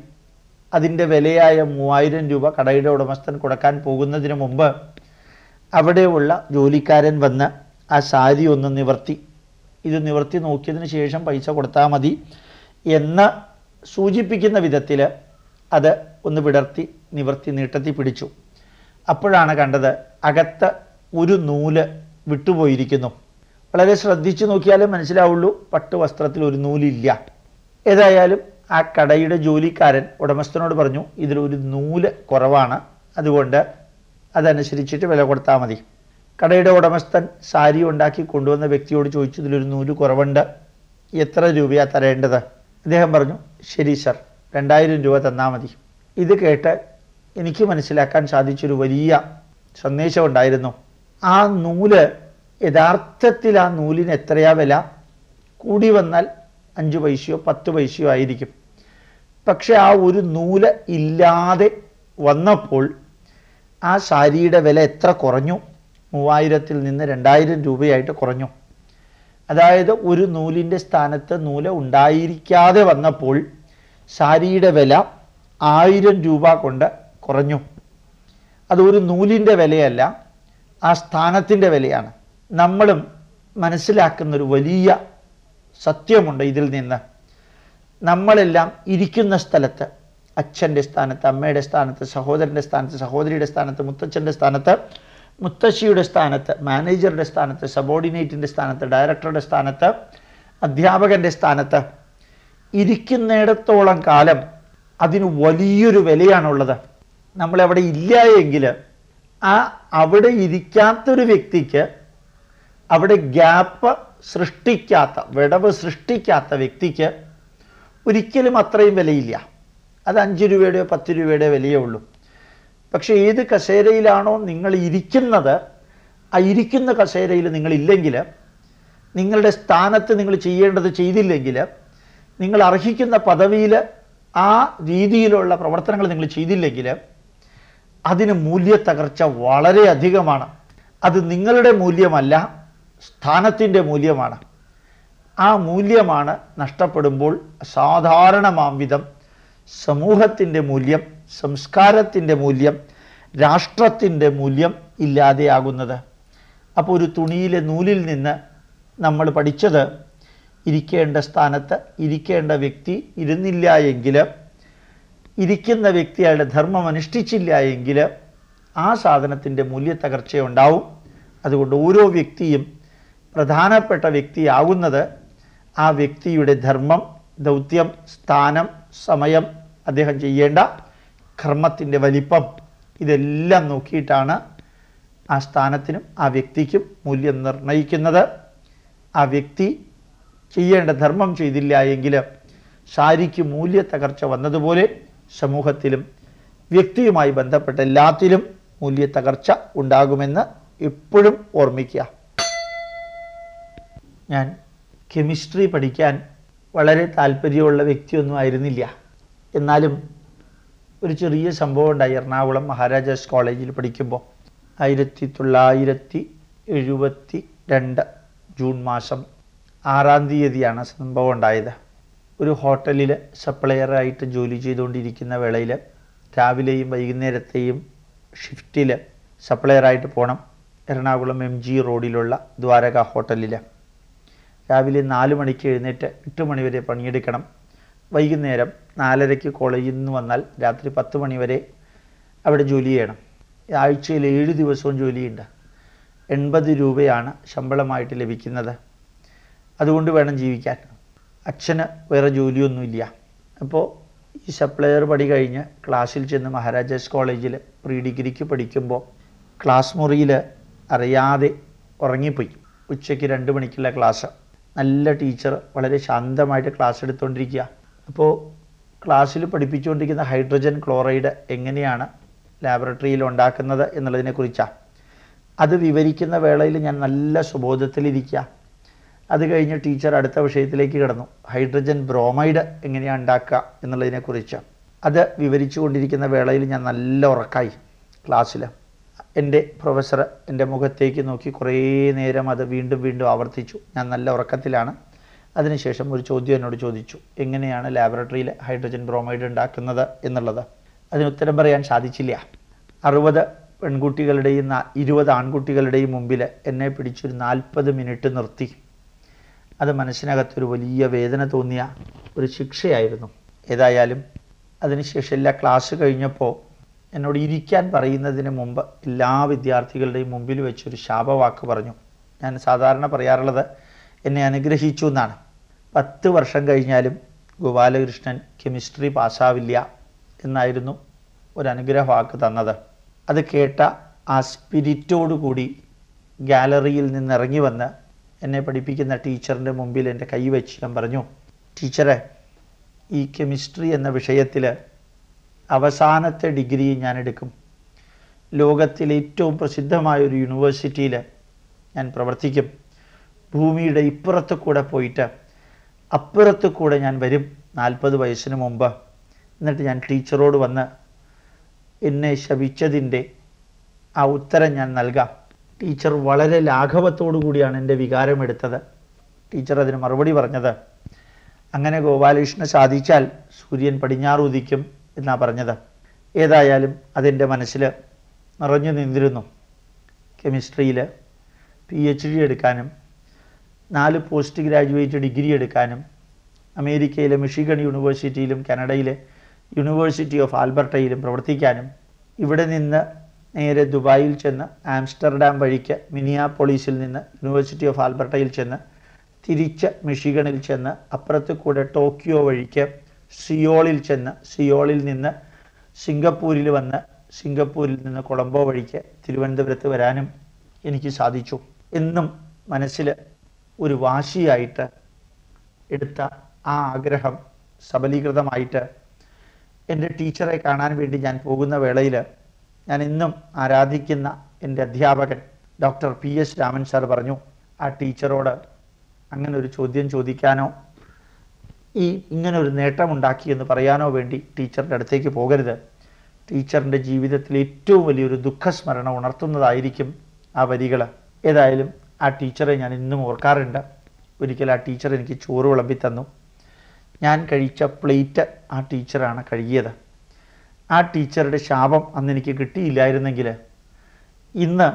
അതിന്റെ വിലയായ മൂവായിരം രൂപ കടയുടെ ഉടമസ്ഥൻ കൊടുക്കാൻ പോകുന്നതിന് മുമ്പ് അവിടെയുള്ള ജോലിക്കാരൻ വന്ന് ആ സാരി ഒന്ന് നിവർത്തി. ഇത് നിവർത്തി നോക്കിയതിന് ശേഷം പൈസ കൊടുത്താൽ മതി എന്ന് സൂചിപ്പിക്കുന്ന വിധത്തിൽ അത് ഒന്ന് വിടർത്തി നിവർത്തി നീട്ടത്തി പിടിച്ചു. അപ്പോഴാണ് കണ്ടത് അകത്ത് ഒരു നൂൽ വിട്ടുപോയിരിക്കുന്നു. വളരെ ശ്രദ്ധിച്ചു നോക്കിയാലേ മനസ്സിലാവുള്ളൂ പട്ട് വസ്ത്രത്തിൽ ഒരു നൂലില്ല. ഏതായാലും ആ കടയുടെ ജോലിക്കാരൻ ഉടമസ്ഥനോട് പറഞ്ഞു ഇതിലൊരു നൂൽ കുറവാണ് അതുകൊണ്ട് അതനുസരിച്ചിട്ട് വില കൊടുത്താൽ മതി. കടയുടെ ഉടമസ്ഥൻ സാരി ഉണ്ടാക്കി കൊണ്ടുവന്ന വ്യക്തിയോട് ചോദിച്ചു ഇതിലൊരു നൂൽ കുറവുണ്ട് എത്ര രൂപയാണ് തരേണ്ടത്? അദ്ദേഹം പറഞ്ഞു ശരി സർ രണ്ടായിരം രൂപ തന്നാൽ മതി. ഇത് കേട്ട് എനിക്ക് മനസ്സിലാക്കാൻ സാധിച്ചൊരു വലിയ സന്ദേശം ഉണ്ടായിരുന്നു ആ നൂൽ യഥാർത്ഥത്തിൽ ആ നൂലിന് എത്രയാ വില? കൂടി വന്നാൽ അഞ്ച് പൈസയോ പത്ത് പൈസയോ ആയിരിക്കും. പക്ഷെ ആ ഒരു നൂൽ ഇല്ലാതെ വന്നപ്പോൾ ആ സാരിയുടെ വില എത്ര കുറഞ്ഞു? മൂവായിരത്തിൽ നിന്ന് രണ്ടായിരം രൂപയായിട്ട് കുറഞ്ഞു. അതായത് ഒരു നൂലിന്റെ സ്ഥാനത്ത് നൂൽ ഉണ്ടായിരിക്കാതെ വന്നപ്പോൾ സാരിയുടെ വില ആയിരം രൂപ കൊണ്ട് കുറഞ്ഞു. അത് ഒരു നൂലിന്റെ വിലയല്ല ആ സ്ഥാനത്തിന്റെ വിലയാണ്. നമ്മളും മനസ്സിലാക്കുന്നൊരു വലിയ സത്യമുണ്ട് ഇതിൽ നിന്ന്. നമ്മളെല്ലാം ഇരിക്കുന്ന സ്ഥലത്ത് അച്ഛന്റെ സ്ഥാനത്ത് അമ്മയുടെ സ്ഥാനത്ത് സഹോദരന്റെ സ്ഥാനത്ത് സഹോദരിയുടെ സ്ഥാനത്ത് മുത്തച്ഛന്റെ സ്ഥാനത്ത് മുത്തശ്ശിയുടെ സ്ഥാനത്ത് മാനേജറുടെ സ്ഥാനത്ത് സബോർഡിനേറ്റിന്റെ സ്ഥാനത്ത് ഡയറക്ടറുടെ സ്ഥാനത്ത് അധ്യാപകന്റെ സ്ഥാനത്ത് ഇരിക്കുന്നിടത്തോളം കാലം അതിന് വലിയൊരു വിലയാണുള്ളത്. നമ്മളവിടെ ഇല്ല എങ്കിൽ ആ അവിടെ ഇരിക്കാത്തൊരു വ്യക്തിക്ക് അവിടെ ഗ്യാപ്പ് സൃഷ്ടിക്കാത്ത വിടവ് സൃഷ്ടിക്കാത്ത വ്യക്തിക്ക് ഒരിക്കലും അത്രയും വിലയില്ല. അത് അഞ്ച് രൂപയുടെയോ പത്ത് രൂപയുടെയോ വിലയേ ഉള്ളൂ. പക്ഷേ ഏത് കസേരയിലാണോ നിങ്ങൾ ഇരിക്കുന്നത് ആ ഇരിക്കുന്ന കസേരയിൽ നിങ്ങളില്ലെങ്കിൽ നിങ്ങളുടെ സ്ഥാനത്ത് നിങ്ങൾ ചെയ്യേണ്ടത് ചെയ്തില്ലെങ്കിൽ നിങ്ങൾ അർഹിക്കുന്ന പദവിയിൽ ആ രീതിയിലുള്ള പ്രവർത്തനങ്ങൾ നിങ്ങൾ ചെയ്തില്ലെങ്കിൽ അതിന് മൂല്യത്തകർച്ച വളരെ അധികമാണ്. അത് നിങ്ങളുടെ മൂല്യമല്ല സ്ഥാനത്തിന്റെ മൂല്യമാണ്. ആ മൂല്യമാണ് നഷ്ടപ്പെടുമ്പോൾ സാധാരണമാം വിധം സമൂഹത്തിന്റെ മൂല്യം സംസ്കാരത്തിന്റെ മൂല്യം രാഷ്ട്രത്തിന്റെ മൂല്യം ഇല്ലാതെയാകുന്നത്. അപ്പോൾ ഒരു തുണിയിലെ നൂലിൽ നിന്ന് നമ്മൾ പഠിച്ചത് ഇരിക്കേണ്ട സ്ഥാനത്ത് ഇരിക്കേണ്ട വ്യക്തി ഇരുന്നില്ല എങ്കിൽ ഇരിക്കുന്ന വ്യക്തി അയാളുടെ ധർമ്മം അനുഷ്ഠിച്ചില്ല എങ്കിൽ ആ സാധനത്തിന്റെ മൂല്യത്തകർച്ചയുണ്ടാവും. അതുകൊണ്ട് ഓരോ വ്യക്തിയും പ്രധാനപ്പെട്ട വ്യക്തിയാകുന്നത് ആ വ്യക്തിയുടെ ധർമ്മം ദൗത്യം സ്ഥാനം സമയം അദ്ദേഹം ചെയ്യേണ്ട കർമ്മത്തിന്റെ വലിപ്പം. ഇതെല്ലാം നോക്കിയിട്ടാണ് ആ സ്ഥാനത്തിനും ആ വ്യക്തിക്കും മൂല്യം നിർണയിക്കുന്നത്. ആ വ്യക്തി ചെയ്യേണ്ട ധർമ്മം ചെയ്തില്ല എങ്കിൽ ശാരിക്ക് മൂല്യത്തകർച്ച വന്നതുപോലെ സമൂഹത്തിലും വ്യക്തിയുമായി ബന്ധപ്പെട്ട എല്ലാത്തിലും മൂല്യത്തകർച്ച ഉണ്ടാകുമെന്ന് എപ്പോഴും ഓർമ്മിക്കുക. ഞാൻ കെമിസ്ട്രി പഠിക്കാൻ വളരെ താല്പര്യമുള്ള വ്യക്തിയൊന്നും ആയിരുന്നില്ല. എന്നാലും ഒരു ചെറിയ സംഭവം ഉണ്ടായി എറണാകുളം മഹാരാജാസ് കോളേജിൽ പഠിക്കുമ്പോൾ ആയിരത്തി തൊള്ളായിരത്തി എഴുപത്തി രണ്ട് ജൂൺ മാസം ആറാം തീയതിയാണ് സംഭവം ഉണ്ടായത്. ഒരു ഹോട്ടലിൽ സപ്ലയറായിട്ട് ജോലി ചെയ്തുകൊണ്ടിരിക്കുന്ന വേളയിൽ രാവിലെയും വൈകുന്നേരത്തെയും ഷിഫ്റ്റിൽ സപ്ലയറായിട്ട് പോകണം എറണാകുളം എം ജി റോഡിലുള്ള ദ്വാരക ഹോട്ടലിൽ രാവിലെ നാല് മണിക്ക് എഴുന്നേറ്റ് എട്ട് മണി വരെ പണിയെടുക്കണം. വൈകുന്നേരം നാലരയ്ക്ക് കോളേജിൽ നിന്ന് വന്നാൽ രാത്രി പത്ത് മണി വരെ അവിടെ ജോലി ചെയ്യണം. ആഴ്ചയിൽ ഏഴ് ദിവസവും ജോലിയുണ്ട്. എൺപത് രൂപയാണ് ശമ്പളമായിട്ട് ലഭിക്കുന്നത്. അതുകൊണ്ട് വേണം ജീവിക്കാൻ. അച്ഛന് വേറെ ജോലിയൊന്നുമില്ല. അപ്പോൾ ഈ സപ്ലയർ പടി കഴിഞ്ഞ് ക്ലാസ്സിൽ ചെന്ന് മഹാരാജാസ് കോളേജിൽ പ്രീ ഡിഗ്രിക്ക് പഠിക്കുമ്പോൾ ക്ലാസ് മുറിയിൽ അറിയാതെ ഉറങ്ങിപ്പോയി. ഉച്ചയ്ക്ക് രണ്ട് മണിക്കുള്ള ക്ലാസ് നല്ല ടീച്ചർ വളരെ ശാന്തമായിട്ട് ക്ലാസ് എടുത്തുകൊണ്ടിരിക്കുക അപ്പോൾ ക്ലാസ്സിൽ പഠിപ്പിച്ചുകൊണ്ടിരിക്കുന്ന ഹൈഡ്രജൻ ക്ലോറൈഡ് എങ്ങനെയാണ് ലാബറട്ടറിയിൽ ഉണ്ടാക്കുന്നത് എന്നുള്ളതിനെക്കുറിച്ചാണ് അത് വിവരിക്കുന്ന വേളയിൽ ഞാൻ നല്ല സുബോധത്തിലിരിക്കുക അത് കഴിഞ്ഞ് ടീച്ചർ അടുത്ത വിഷയത്തിലേക്ക് കടന്നു. ഹൈഡ്രജൻ ബ്രോമൈഡ് എങ്ങനെയാണ് ഉണ്ടാക്കുക എന്നുള്ളതിനെക്കുറിച്ച് അത് വിവരിച്ചു കൊണ്ടിരിക്കുന്ന വേളയിൽ ഞാൻ നല്ല ഉറക്കായി ക്ലാസ്സിൽ. എന്റെ പ്രൊഫസർ എന്റെ മുഖത്തേക്ക് നോക്കി കുറേ നേരം അത് വീണ്ടും വീണ്ടും ആവർത്തിച്ചു. ഞാൻ നല്ല ഉറക്കത്തിലാണ്. അതിനുശേഷം ഒരു ചോദ്യം എന്നോട് ചോദിച്ചു എങ്ങനെയാണ് ലാബറട്ടറിയിൽ ഹൈഡ്രജൻ ബ്രോമൈഡ് ഉണ്ടാക്കുന്നത് എന്നുള്ളത്? അതിന് ഉത്തരം പറയാൻ സാധിച്ചില്ല. അറുപത് പെൺകുട്ടികളുടെയും ഇരുപത് ആൺകുട്ടികളുടെയും മുമ്പിൽ എന്നെ പിടിച്ചൊരു നാൽപ്പത് മിനിറ്റ് നിർത്തി. അത് മനസ്സിനകത്തൊരു വലിയ വേദന തോന്നിയ ഒരു ശിക്ഷയായിരുന്നു. ഏതായാലും അതിനുശേഷം എല്ലാ ക്ലാസ് കഴിഞ്ഞപ്പോൾ എന്നോട് ഇരിക്കാൻ പറയുന്നതിന് മുമ്പ് എല്ലാ വിദ്യാർത്ഥികളുടെയും മുമ്പിൽ വെച്ചൊരു ശാപവാക്ക് പറഞ്ഞു. ഞാൻ സാധാരണ പറയാറുള്ളത് എന്നെ അനുഗ്രഹിച്ചു എന്നാണ്. പത്ത് വർഷം കഴിഞ്ഞാലും ഗോപാലകൃഷ്ണൻ കെമിസ്ട്രി പാസ്സാവില്ല എന്നായിരുന്നു ഒരു അനുഗ്രഹവാക്ക് തന്നത്. അത് കേട്ട ആ സ്പിരിറ്റോടുകൂടി ഗാലറിയിൽ നിന്നിറങ്ങി വന്ന് എന്നെ പഠിപ്പിക്കുന്ന ടീച്ചറിന്റെ മുമ്പിൽ എന്റെ കൈ വെച്ച് ഞാൻ പറഞ്ഞു ടീച്ചറെ ഈ കെമിസ്ട്രി എന്ന വിഷയത്തിൽ അവസാനത്തെ ഡിഗ്രി ഞാൻ എടുക്കും. ലോകത്തിലെ ഏറ്റവും പ്രസിദ്ധമായ ഒരു യൂണിവേഴ്സിറ്റിയിൽ ഞാൻ പ്രവർത്തിക്കും. ഭൂമിയുടെ ഇപ്പുറത്ത് കൂടെ പോയിട്ട് അപ്പുറത്ത് കൂടെ ഞാൻ വരും നാൽപ്പത് വയസ്സിന് മുമ്പ്. എന്നിട്ട് ഞാൻ ടീച്ചറോട് വന്ന് എന്നെ ശപിച്ചതിന്റെ ആ ഉത്തരം ഞാൻ നൽകാം. ടീച്ചർ വളരെ ലാഘവത്തോടു കൂടിയാണ് എന്റെ വികാരം എടുത്തത്. ടീച്ചർ അതിന് മറുപടി പറഞ്ഞത് അങ്ങനെ ഗോപാലകൃഷ്ണ സാധിച്ചാൽ സൂര്യൻ പടിഞ്ഞാറ് ഉദിക്കും എന്നാണ് പറഞ്ഞത്. ഏതായാലും അതെന്റെ മനസ്സിൽ നിറഞ്ഞു നിന്നിരുന്നു. കെമിസ്ട്രിയിൽ പി എച്ച് ഡി എടുക്കാനും നാല് പോസ്റ്റ് ഗ്രാജുവേറ്റ് ഡിഗ്രി എടുക്കാനും അമേരിക്കയിലെ മിഷിഗൺ യൂണിവേഴ്സിറ്റിയിലും കാനഡയിലെ യൂണിവേഴ്സിറ്റി ഓഫ് ആൽബർട്ടയിലും പ്രവർത്തിക്കാനും ഇവിടെ നിന്ന് നേരെ ദുബായിൽ ചെന്ന് ആംസ്റ്റർഡാം വഴിക്ക് മിനിയാപോളീസിൽ നിന്ന് യൂണിവേഴ്സിറ്റി ഓഫ് ആൽബർട്ടയിൽ ചെന്ന് തിരിച്ച് മിഷിഗണിൽ ചെന്ന് അപ്പുറത്ത് കൂടെ ടോക്കിയോ വഴിക്ക് സിയോളിൽ ചെന്ന് സിയോളിൽ നിന്ന് സിംഗപ്പൂരിൽ വന്ന് സിംഗപ്പൂരിൽ നിന്ന് കൊളംബോ വഴിക്ക് തിരുവനന്തപുരത്ത് വരാനും എനിക്ക് സാധിച്ചു. എന്നും മനസ്സിൽ ഒരു വാശിയായിട്ട് എടുത്ത ആ ആഗ്രഹം സബലീകൃതമായിട്ട് എന്റെ ടീച്ചറെ കാണാൻ വേണ്ടി ഞാൻ പോകുന്ന വേളയിൽ ഞാൻ ഇന്നും ആരാധിക്കുന്ന എന്റെ അധ്യാപകൻ doctor P S Raman sir പറഞ്ഞു ആ ടീച്ചറോട് അങ്ങനെ ഒരു ചോദ്യം ചോദിക്കാനോ ഈ ഇങ്ങനെ ഒരു നേട്ടമുണ്ടാക്കി എന്ന് പറയാനോ വേണ്ടി ടീച്ചറിന്റെ അടുത്തേക്ക് പോകരുത്. ടീച്ചറിന്റെ ജീവിതത്തിൽ ഏറ്റവും വലിയൊരു ദുഃഖസ്മരണ ഉണർത്തുന്നതായിരിക്കും ആ വരികൾ ഏതായാലും ആ ടീച്ചറെ ഞാൻ ഇന്നും ഓർക്കാറുണ്ട്. ഒരിക്കൽ ആ ടീച്ചർ എനിക്ക് ചോറ് വിളമ്പി തന്നു ഞാൻ കഴിച്ച പ്ലേറ്റ് ആ ടീച്ചറാണ് കഴുകിയത്. ആ ടീച്ചറുടെ ശാപം അന്ന് എനിക്ക് കിട്ടിയില്ലായിരുന്നെങ്കിൽ ഇന്ന്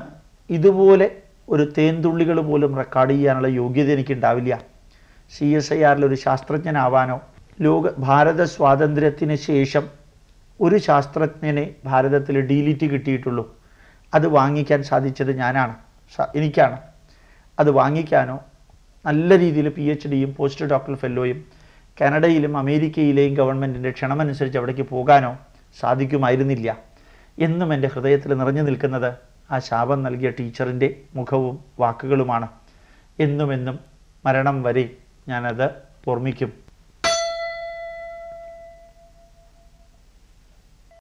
ഇതുപോലെ ഒരു തേൻതുള്ളികൾ പോലും റെക്കോർഡ് ചെയ്യാനുള്ള യോഗ്യത എനിക്കുണ്ടാവില്ല സി എസ് ഐ ആറിൽ ഒരു ശാസ്ത്രജ്ഞനാവാനോ ലോക ഭാരത സ്വാതന്ത്ര്യത്തിന് ശേഷം ഒരു ശാസ്ത്രജ്ഞനെ ഭാരതത്തിൽ ഡീലിറ്റ് കിട്ടിയിട്ടുള്ളൂ. അത് വാങ്ങിക്കാൻ സാധിച്ചത് ഞാനാണ് എനിക്കാണ്. അത് വാങ്ങിക്കാനോ നല്ല രീതിയിൽ പി എച്ച് ഡിയും പോസ്റ്റ് ഡോക്ടർ ഫെല്ലോയും കാനഡയിലും അമേരിക്കയിലെയും ഗവൺമെന്റിന്റെ ക്ഷണമനുസരിച്ച് അവിടേക്ക് പോകാനോ സാധിക്കുമായിരുന്നില്ല. എന്നും എന്റെ ഹൃദയത്തിൽ നിറഞ്ഞു നിൽക്കുന്നത് ആ ശാപം നൽകിയ ടീച്ചറിന്റെ മുഖവും വാക്കുകളുമാണ്. എന്നും എന്നും മരണം വരെ ഞാനത് ഓർമ്മിക്കും.